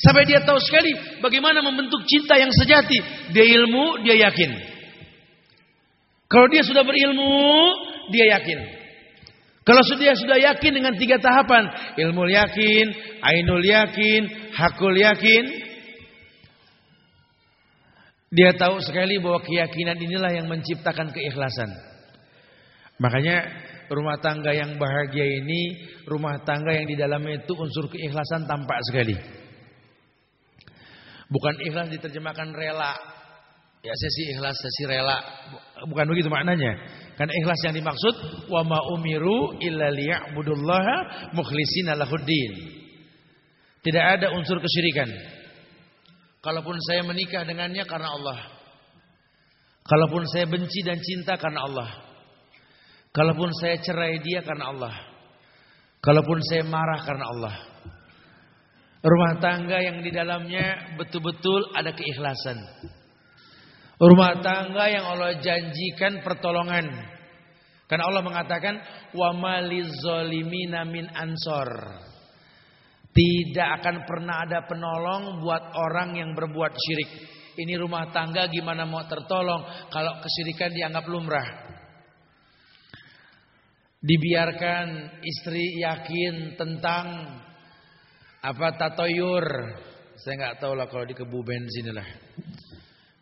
Sampai dia tahu sekali bagaimana membentuk cinta yang sejati. Dia ilmu, dia yakin. Kalau dia sudah berilmu, dia yakin. Kalau dia sudah yakin dengan tiga tahapan. Ilmu yakin, ainul yakin, hakul yakin. Dia tahu sekali bahwa keyakinan inilah yang menciptakan keikhlasan. Makanya rumah tangga yang bahagia ini rumah tangga yang di dalamnya itu unsur keikhlasan tampak sekali. Bukan ikhlas diterjemahkan rela. Ya sesi ikhlas, sesi rela. Bukan begitu maknanya. Karena ikhlas yang dimaksud wa ma umiru illa liya'budullaha mukhlishina lahuddin. Tidak ada unsur kesyirikan. Kalaupun saya menikah dengannya karena Allah. Kalaupun saya benci dan cinta karena Allah. Kalaupun saya cerai dia karena Allah. Kalaupun saya marah karena Allah. Rumah tangga yang di dalamnya betul-betul ada keikhlasan. Rumah tangga yang Allah janjikan pertolongan. Karena Allah mengatakan wa min ansor. Tidak akan pernah ada penolong buat orang yang berbuat syirik. Ini rumah tangga gimana mau tertolong kalau kesyirikan dianggap lumrah. Dibiarkan istri yakin tentang apa tatoyur. Saya nggak tahu lah kalau di kebumen sinilah.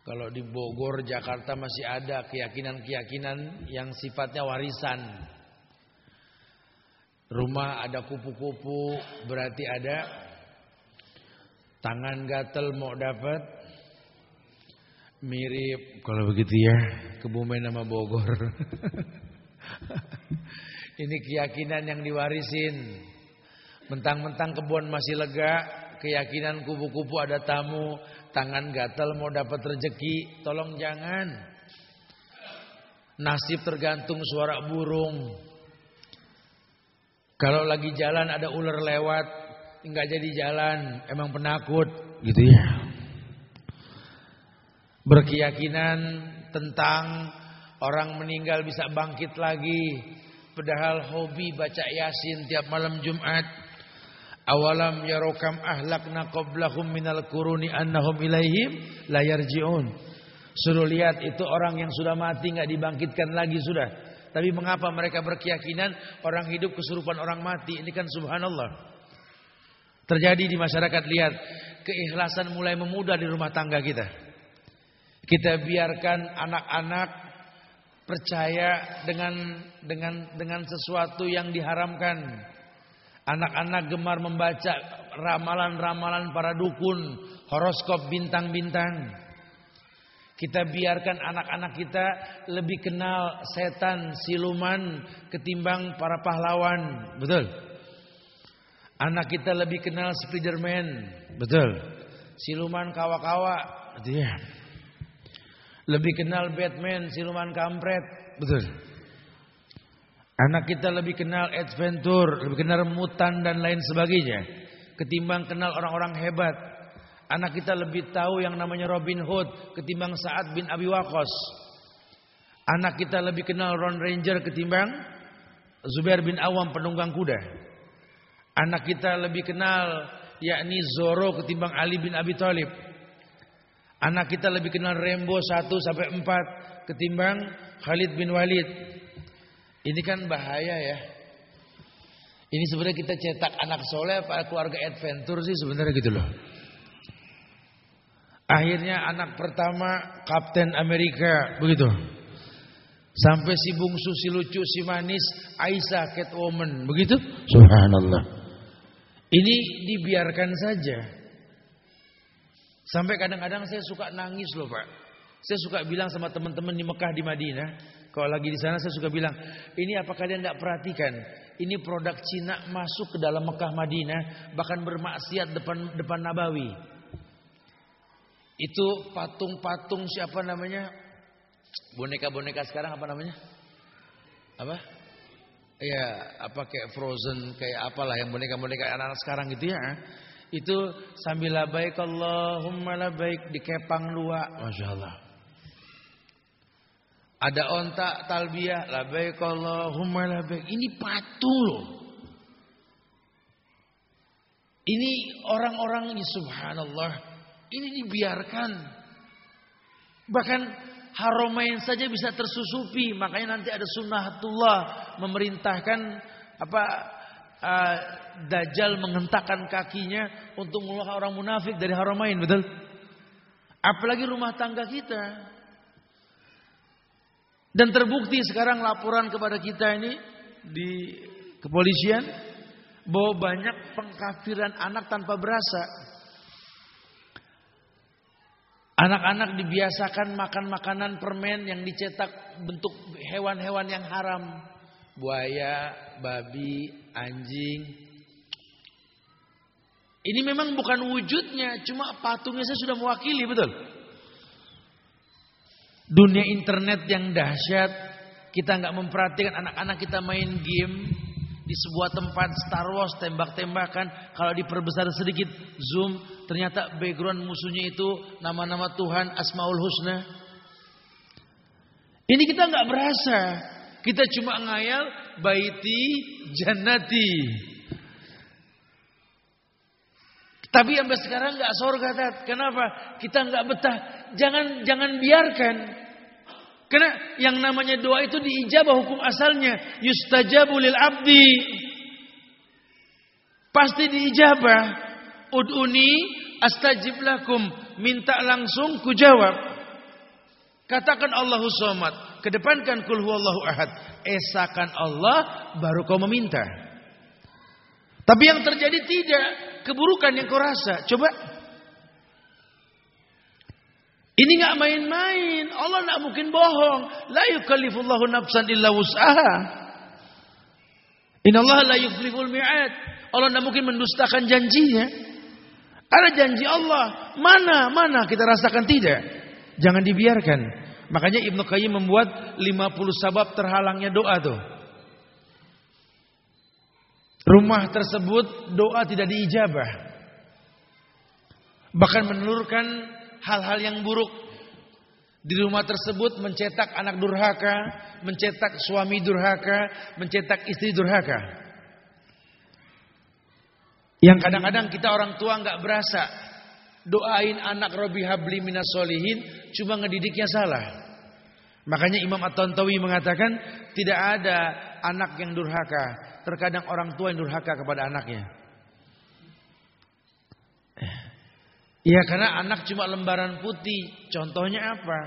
Kalau di Bogor, Jakarta masih ada keyakinan-keyakinan yang sifatnya warisan. Rumah ada kupu-kupu, berarti ada tangan gatel mau dapat mirip kalau begitu ya Kebumen nama Bogor. Ini keyakinan yang diwarisin. Mentang-mentang kebun masih lega, keyakinan kupu-kupu ada tamu, tangan gatal mau dapat rezeki, tolong jangan. Nasib tergantung suara burung. Kalau lagi jalan ada ular lewat, nggak jadi jalan, emang penakut, gitu ya. Berkeyakinan tentang orang meninggal bisa bangkit lagi, padahal hobi baca Yasin tiap malam Jumat. Awalam yarokam ahlakna qablahum minal kuruni annahum ilaihim la yarji'un. Suruh lihat itu orang yang sudah mati nggak dibangkitkan lagi sudah. Tapi mengapa mereka berkeyakinan orang hidup kesurupan orang mati? Ini kan subhanallah. Terjadi di masyarakat lihat keikhlasan mulai memudah di rumah tangga kita. Kita biarkan anak-anak percaya dengan dengan dengan sesuatu yang diharamkan. Anak-anak gemar membaca ramalan-ramalan para dukun, horoskop bintang-bintang. Kita biarkan anak-anak kita lebih kenal setan, siluman ketimbang para pahlawan. Betul? Anak kita lebih kenal Spiderman. Betul? siluman kawa-kawa, dia. Lebih kenal Batman, siluman kampret, betul. Anak kita lebih kenal adventure, lebih kenal mutan dan lain sebagainya. Ketimbang kenal orang-orang hebat. Anak kita lebih tahu yang namanya Robin Hood ketimbang Sa'ad bin Abi Waqqas. Anak kita lebih kenal Ron Ranger ketimbang Zubair bin Awam penunggang kuda. Anak kita lebih kenal yakni Zoro ketimbang Ali bin Abi Thalib. Anak kita lebih kenal Rembo 1 sampai 4 ketimbang Khalid bin Walid. Ini kan bahaya ya. Ini sebenarnya kita cetak anak soleh pada keluarga adventure sih sebenarnya gitu loh. Akhirnya anak pertama Kapten Amerika begitu. Sampai si bungsu si lucu si manis Aisyah Catwoman begitu. Subhanallah. Ini dibiarkan saja. Sampai kadang-kadang saya suka nangis loh Pak. Saya suka bilang sama teman-teman di Mekah di Madinah. Kalau lagi di sana saya suka bilang, ini apa kalian tidak perhatikan? Ini produk Cina masuk ke dalam Mekah Madinah, bahkan bermaksiat depan depan Nabawi. Itu patung-patung siapa namanya? Boneka-boneka sekarang apa namanya? Apa? Ya, apa kayak Frozen, kayak apalah yang boneka-boneka anak-anak sekarang gitu ya. Itu sambil labaik Allahumma labaik dikepang dua. Masya Allah. Ada ontak talbiyah labbaik Allahumma labbaik. Ini patung loh. Ini orang-orang ini subhanallah. Ini dibiarkan. Bahkan haromain saja bisa tersusupi. Makanya nanti ada sunnatullah memerintahkan apa uh, Dajjal menghentakkan kakinya untuk mengeluarkan orang munafik dari haromain, betul? Apalagi rumah tangga kita. Dan terbukti sekarang laporan kepada kita ini di kepolisian bahwa banyak pengkafiran anak tanpa berasa. Anak-anak dibiasakan makan makanan permen yang dicetak bentuk hewan-hewan yang haram. Buaya, babi, anjing. Ini memang bukan wujudnya, cuma patungnya saya sudah mewakili, betul? Dunia internet yang dahsyat, kita nggak memperhatikan anak-anak kita main game di sebuah tempat Star Wars tembak-tembakan. Kalau diperbesar sedikit zoom, ternyata background musuhnya itu nama-nama Tuhan Asmaul Husna. Ini kita nggak berasa. Kita cuma ngayal baiti jannati. Tapi sampai sekarang nggak sorga Kenapa? Kita nggak betah. Jangan jangan biarkan. Karena yang namanya doa itu diijabah hukum asalnya. Yustajabu lil abdi. Pasti diijabah. Ud'uni astajib lakum. Minta langsung ku jawab. Katakan Allahu somad. Kedepankan kul huwallahu ahad. Esakan Allah baru kau meminta. Tapi yang terjadi tidak keburukan yang kau rasa. Coba. Ini nggak main-main. Allah nggak mungkin bohong. La yukallifullahu nafsan illa wus'aha. Inna Allah la yukhliful mi'ad. Allah nggak mungkin mendustakan janjinya. Ada janji Allah. Mana, mana kita rasakan tidak. Jangan dibiarkan. Makanya Ibnu Qayyim membuat 50 sabab terhalangnya doa tuh. Rumah tersebut doa tidak diijabah. Bahkan menelurkan hal-hal yang buruk. Di rumah tersebut mencetak anak durhaka, mencetak suami durhaka, mencetak istri durhaka. Yang kadang-kadang kita orang tua nggak berasa doain anak Robi Habli minas solihin cuma ngedidiknya salah. Makanya Imam At-Tantawi mengatakan tidak ada anak yang durhaka, Terkadang orang tua yang durhaka kepada anaknya. Ya karena anak cuma lembaran putih. Contohnya apa?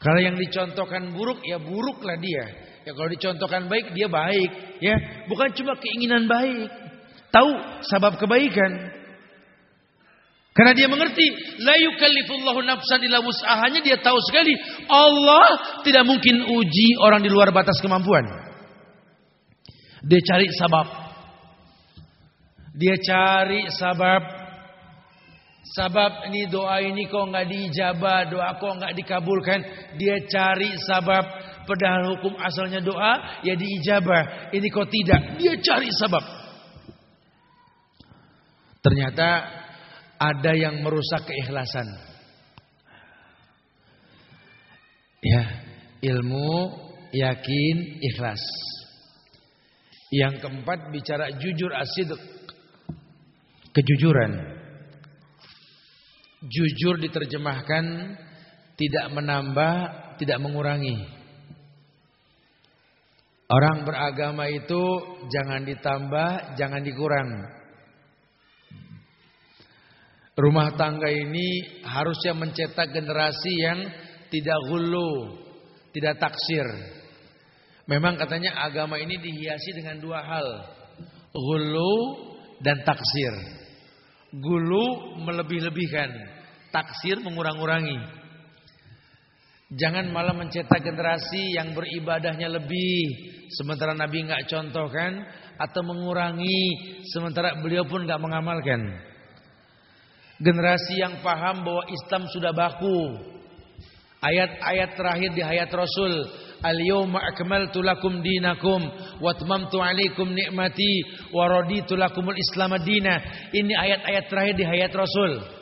Kalau yang dicontohkan buruk ya buruklah dia. Ya kalau dicontohkan baik dia baik. Ya bukan cuma keinginan baik. Tahu sabab kebaikan. Karena dia mengerti la yukallifullahu nafsan illa wus'ahanya dia tahu sekali Allah tidak mungkin uji orang di luar batas kemampuan. Dia cari sabab. Dia cari sabab. Sabab ini doa ini kok nggak diijabah, doa kok nggak dikabulkan. Dia cari sabab. Padahal hukum asalnya doa ya diijabah. Ini kok tidak, dia cari sabab. Ternyata ada yang merusak keikhlasan. Ya, ilmu, yakin, ikhlas. Yang keempat bicara jujur asid kejujuran. Jujur diterjemahkan tidak menambah, tidak mengurangi. Orang beragama itu jangan ditambah, jangan dikurang. Rumah tangga ini harusnya mencetak generasi yang tidak hulu, tidak taksir. Memang katanya agama ini dihiasi dengan dua hal. Hulu dan taksir. Gulu melebih-lebihkan, taksir mengurang-urangi. Jangan malah mencetak generasi yang beribadahnya lebih sementara Nabi nggak contohkan atau mengurangi sementara beliau pun nggak mengamalkan. Generasi yang paham bahwa Islam sudah baku. Ayat-ayat terakhir di hayat Rasul Al-yawma akmaltu lakum dinakum wa atmamtu alaikum ni'mati wa raditu lakumul Islam. Ini ayat-ayat terakhir di hayat Rasul.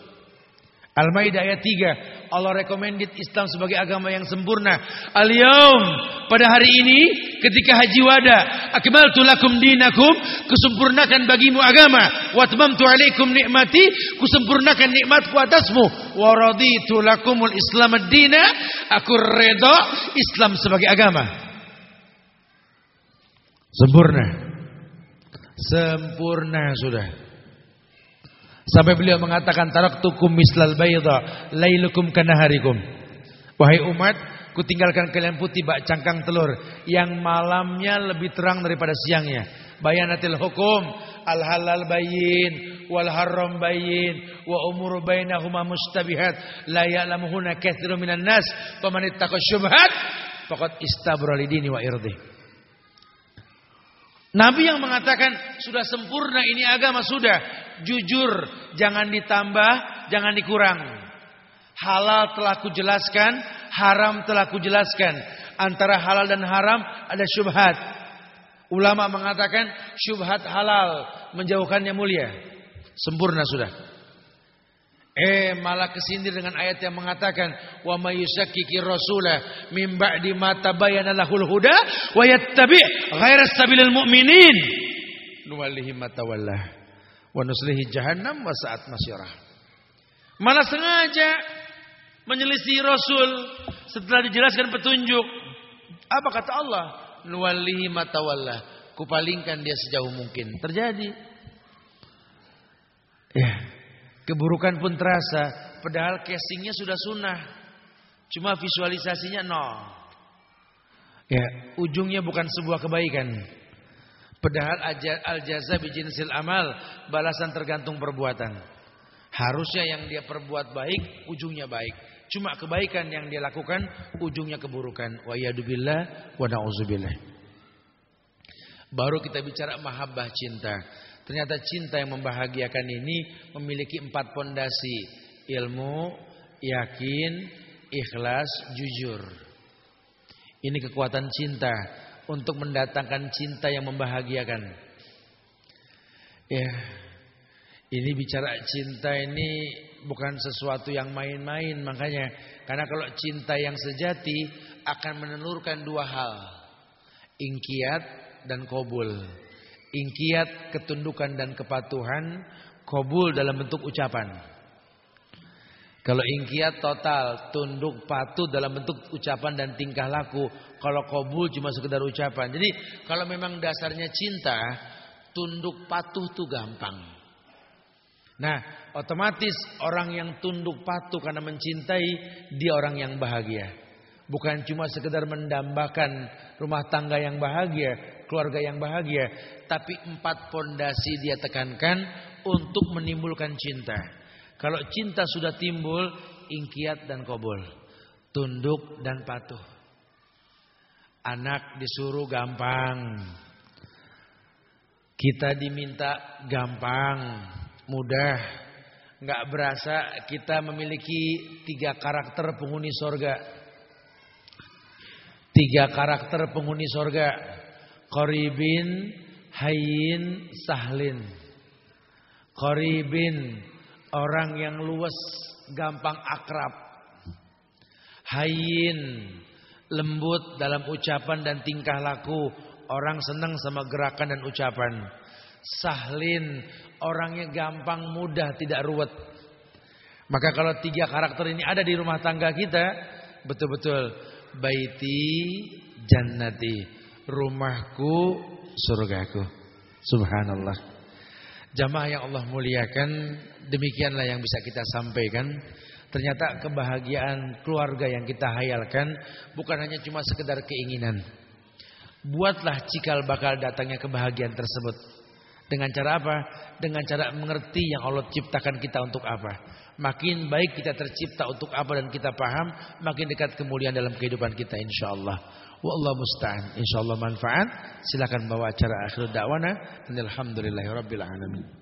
Al-Maidah ayat 3. Allah recommended Islam sebagai agama yang sempurna. Al-yawm pada hari ini ketika haji wada, akmaltu lakum dinakum, kusempurnakan bagimu agama, wa atmamtu nikmati, kusempurnakan nikmatku atasmu, wa raditu lakumul Islam dina, aku redha Islam sebagai agama. Sempurna. Sempurna sudah. Sampai beliau mengatakan taraktukum mislal bayda lailukum kanaharikum. Wahai umat, kutinggalkan kalian putih bak cangkang telur yang malamnya lebih terang daripada siangnya. Bayanatil hukum al halal bayin wal haram bayin wa umur bainahuma mustabihat la ya'lamuhuna katsirun minan nas faman ittaqa syubhat faqad istabra lidini wa irdi. Nabi yang mengatakan sudah sempurna ini agama sudah jujur, jangan ditambah, jangan dikurang. Halal telah kujelaskan, haram telah kujelaskan. Antara halal dan haram ada syubhat. Ulama mengatakan syubhat halal menjauhkannya mulia. Sempurna sudah. Eh malah kesindir dengan ayat yang mengatakan wa may yusakkiki rasula min ba'di ma tabayyana lahul huda wa yattabi' ghaira sabilil mu'minin nuwallihi ma tawalla wa nuslihi jahannam wa saat masyarah. Malah sengaja menyelisih Rasul setelah dijelaskan petunjuk. Apa kata Allah? Nuwallihi matawalla. Kupalingkan dia sejauh mungkin. Terjadi. Ya. Keburukan pun terasa. Padahal casingnya sudah sunnah. Cuma visualisasinya nol. Ya, ujungnya bukan sebuah kebaikan. Padahal al-jaza bijinsil amal, balasan tergantung perbuatan. Harusnya yang dia perbuat baik, ujungnya baik. Cuma kebaikan yang dia lakukan, ujungnya keburukan. Wa yadubillah wa na'udzubillah. Baru kita bicara mahabbah cinta. Ternyata cinta yang membahagiakan ini memiliki empat pondasi. Ilmu, yakin, ikhlas, jujur. Ini kekuatan cinta untuk mendatangkan cinta yang membahagiakan. Ya. Ini bicara cinta ini bukan sesuatu yang main-main makanya karena kalau cinta yang sejati akan menelurkan dua hal. Ingkiat dan kobul. Ingkiat ketundukan dan kepatuhan, kobul dalam bentuk ucapan. Kalau ingkiat total, tunduk patuh dalam bentuk ucapan dan tingkah laku. Kalau kobul cuma sekedar ucapan. Jadi kalau memang dasarnya cinta, tunduk patuh itu gampang. Nah, otomatis orang yang tunduk patuh karena mencintai, dia orang yang bahagia. Bukan cuma sekedar mendambakan rumah tangga yang bahagia, keluarga yang bahagia. Tapi empat pondasi dia tekankan untuk menimbulkan cinta. Kalau cinta sudah timbul, ingkiat dan kobol. Tunduk dan patuh. Anak disuruh gampang. Kita diminta gampang, mudah. nggak berasa kita memiliki tiga karakter penghuni sorga. Tiga karakter penghuni sorga. Koribin, Hayin, Sahlin. Koribin, orang yang luwes, gampang akrab. Hayin, lembut dalam ucapan dan tingkah laku. Orang senang sama gerakan dan ucapan. Sahlin, orangnya gampang, mudah, tidak ruwet. Maka kalau tiga karakter ini ada di rumah tangga kita, betul-betul baiti jannati, rumahku surgaku. Subhanallah. Jamaah yang Allah muliakan, demikianlah yang bisa kita sampaikan. Ternyata kebahagiaan keluarga yang kita hayalkan bukan hanya cuma sekedar keinginan. Buatlah cikal bakal datangnya kebahagiaan tersebut. Dengan cara apa? Dengan cara mengerti yang Allah ciptakan kita untuk apa. Makin baik kita tercipta untuk apa dan kita paham, makin dekat kemuliaan dalam kehidupan kita insya Allah. Wallah musta'an. Insyaallah manfaat. Silakan bawa acara akhir dakwana. Alhamdulillahirabbil alamin.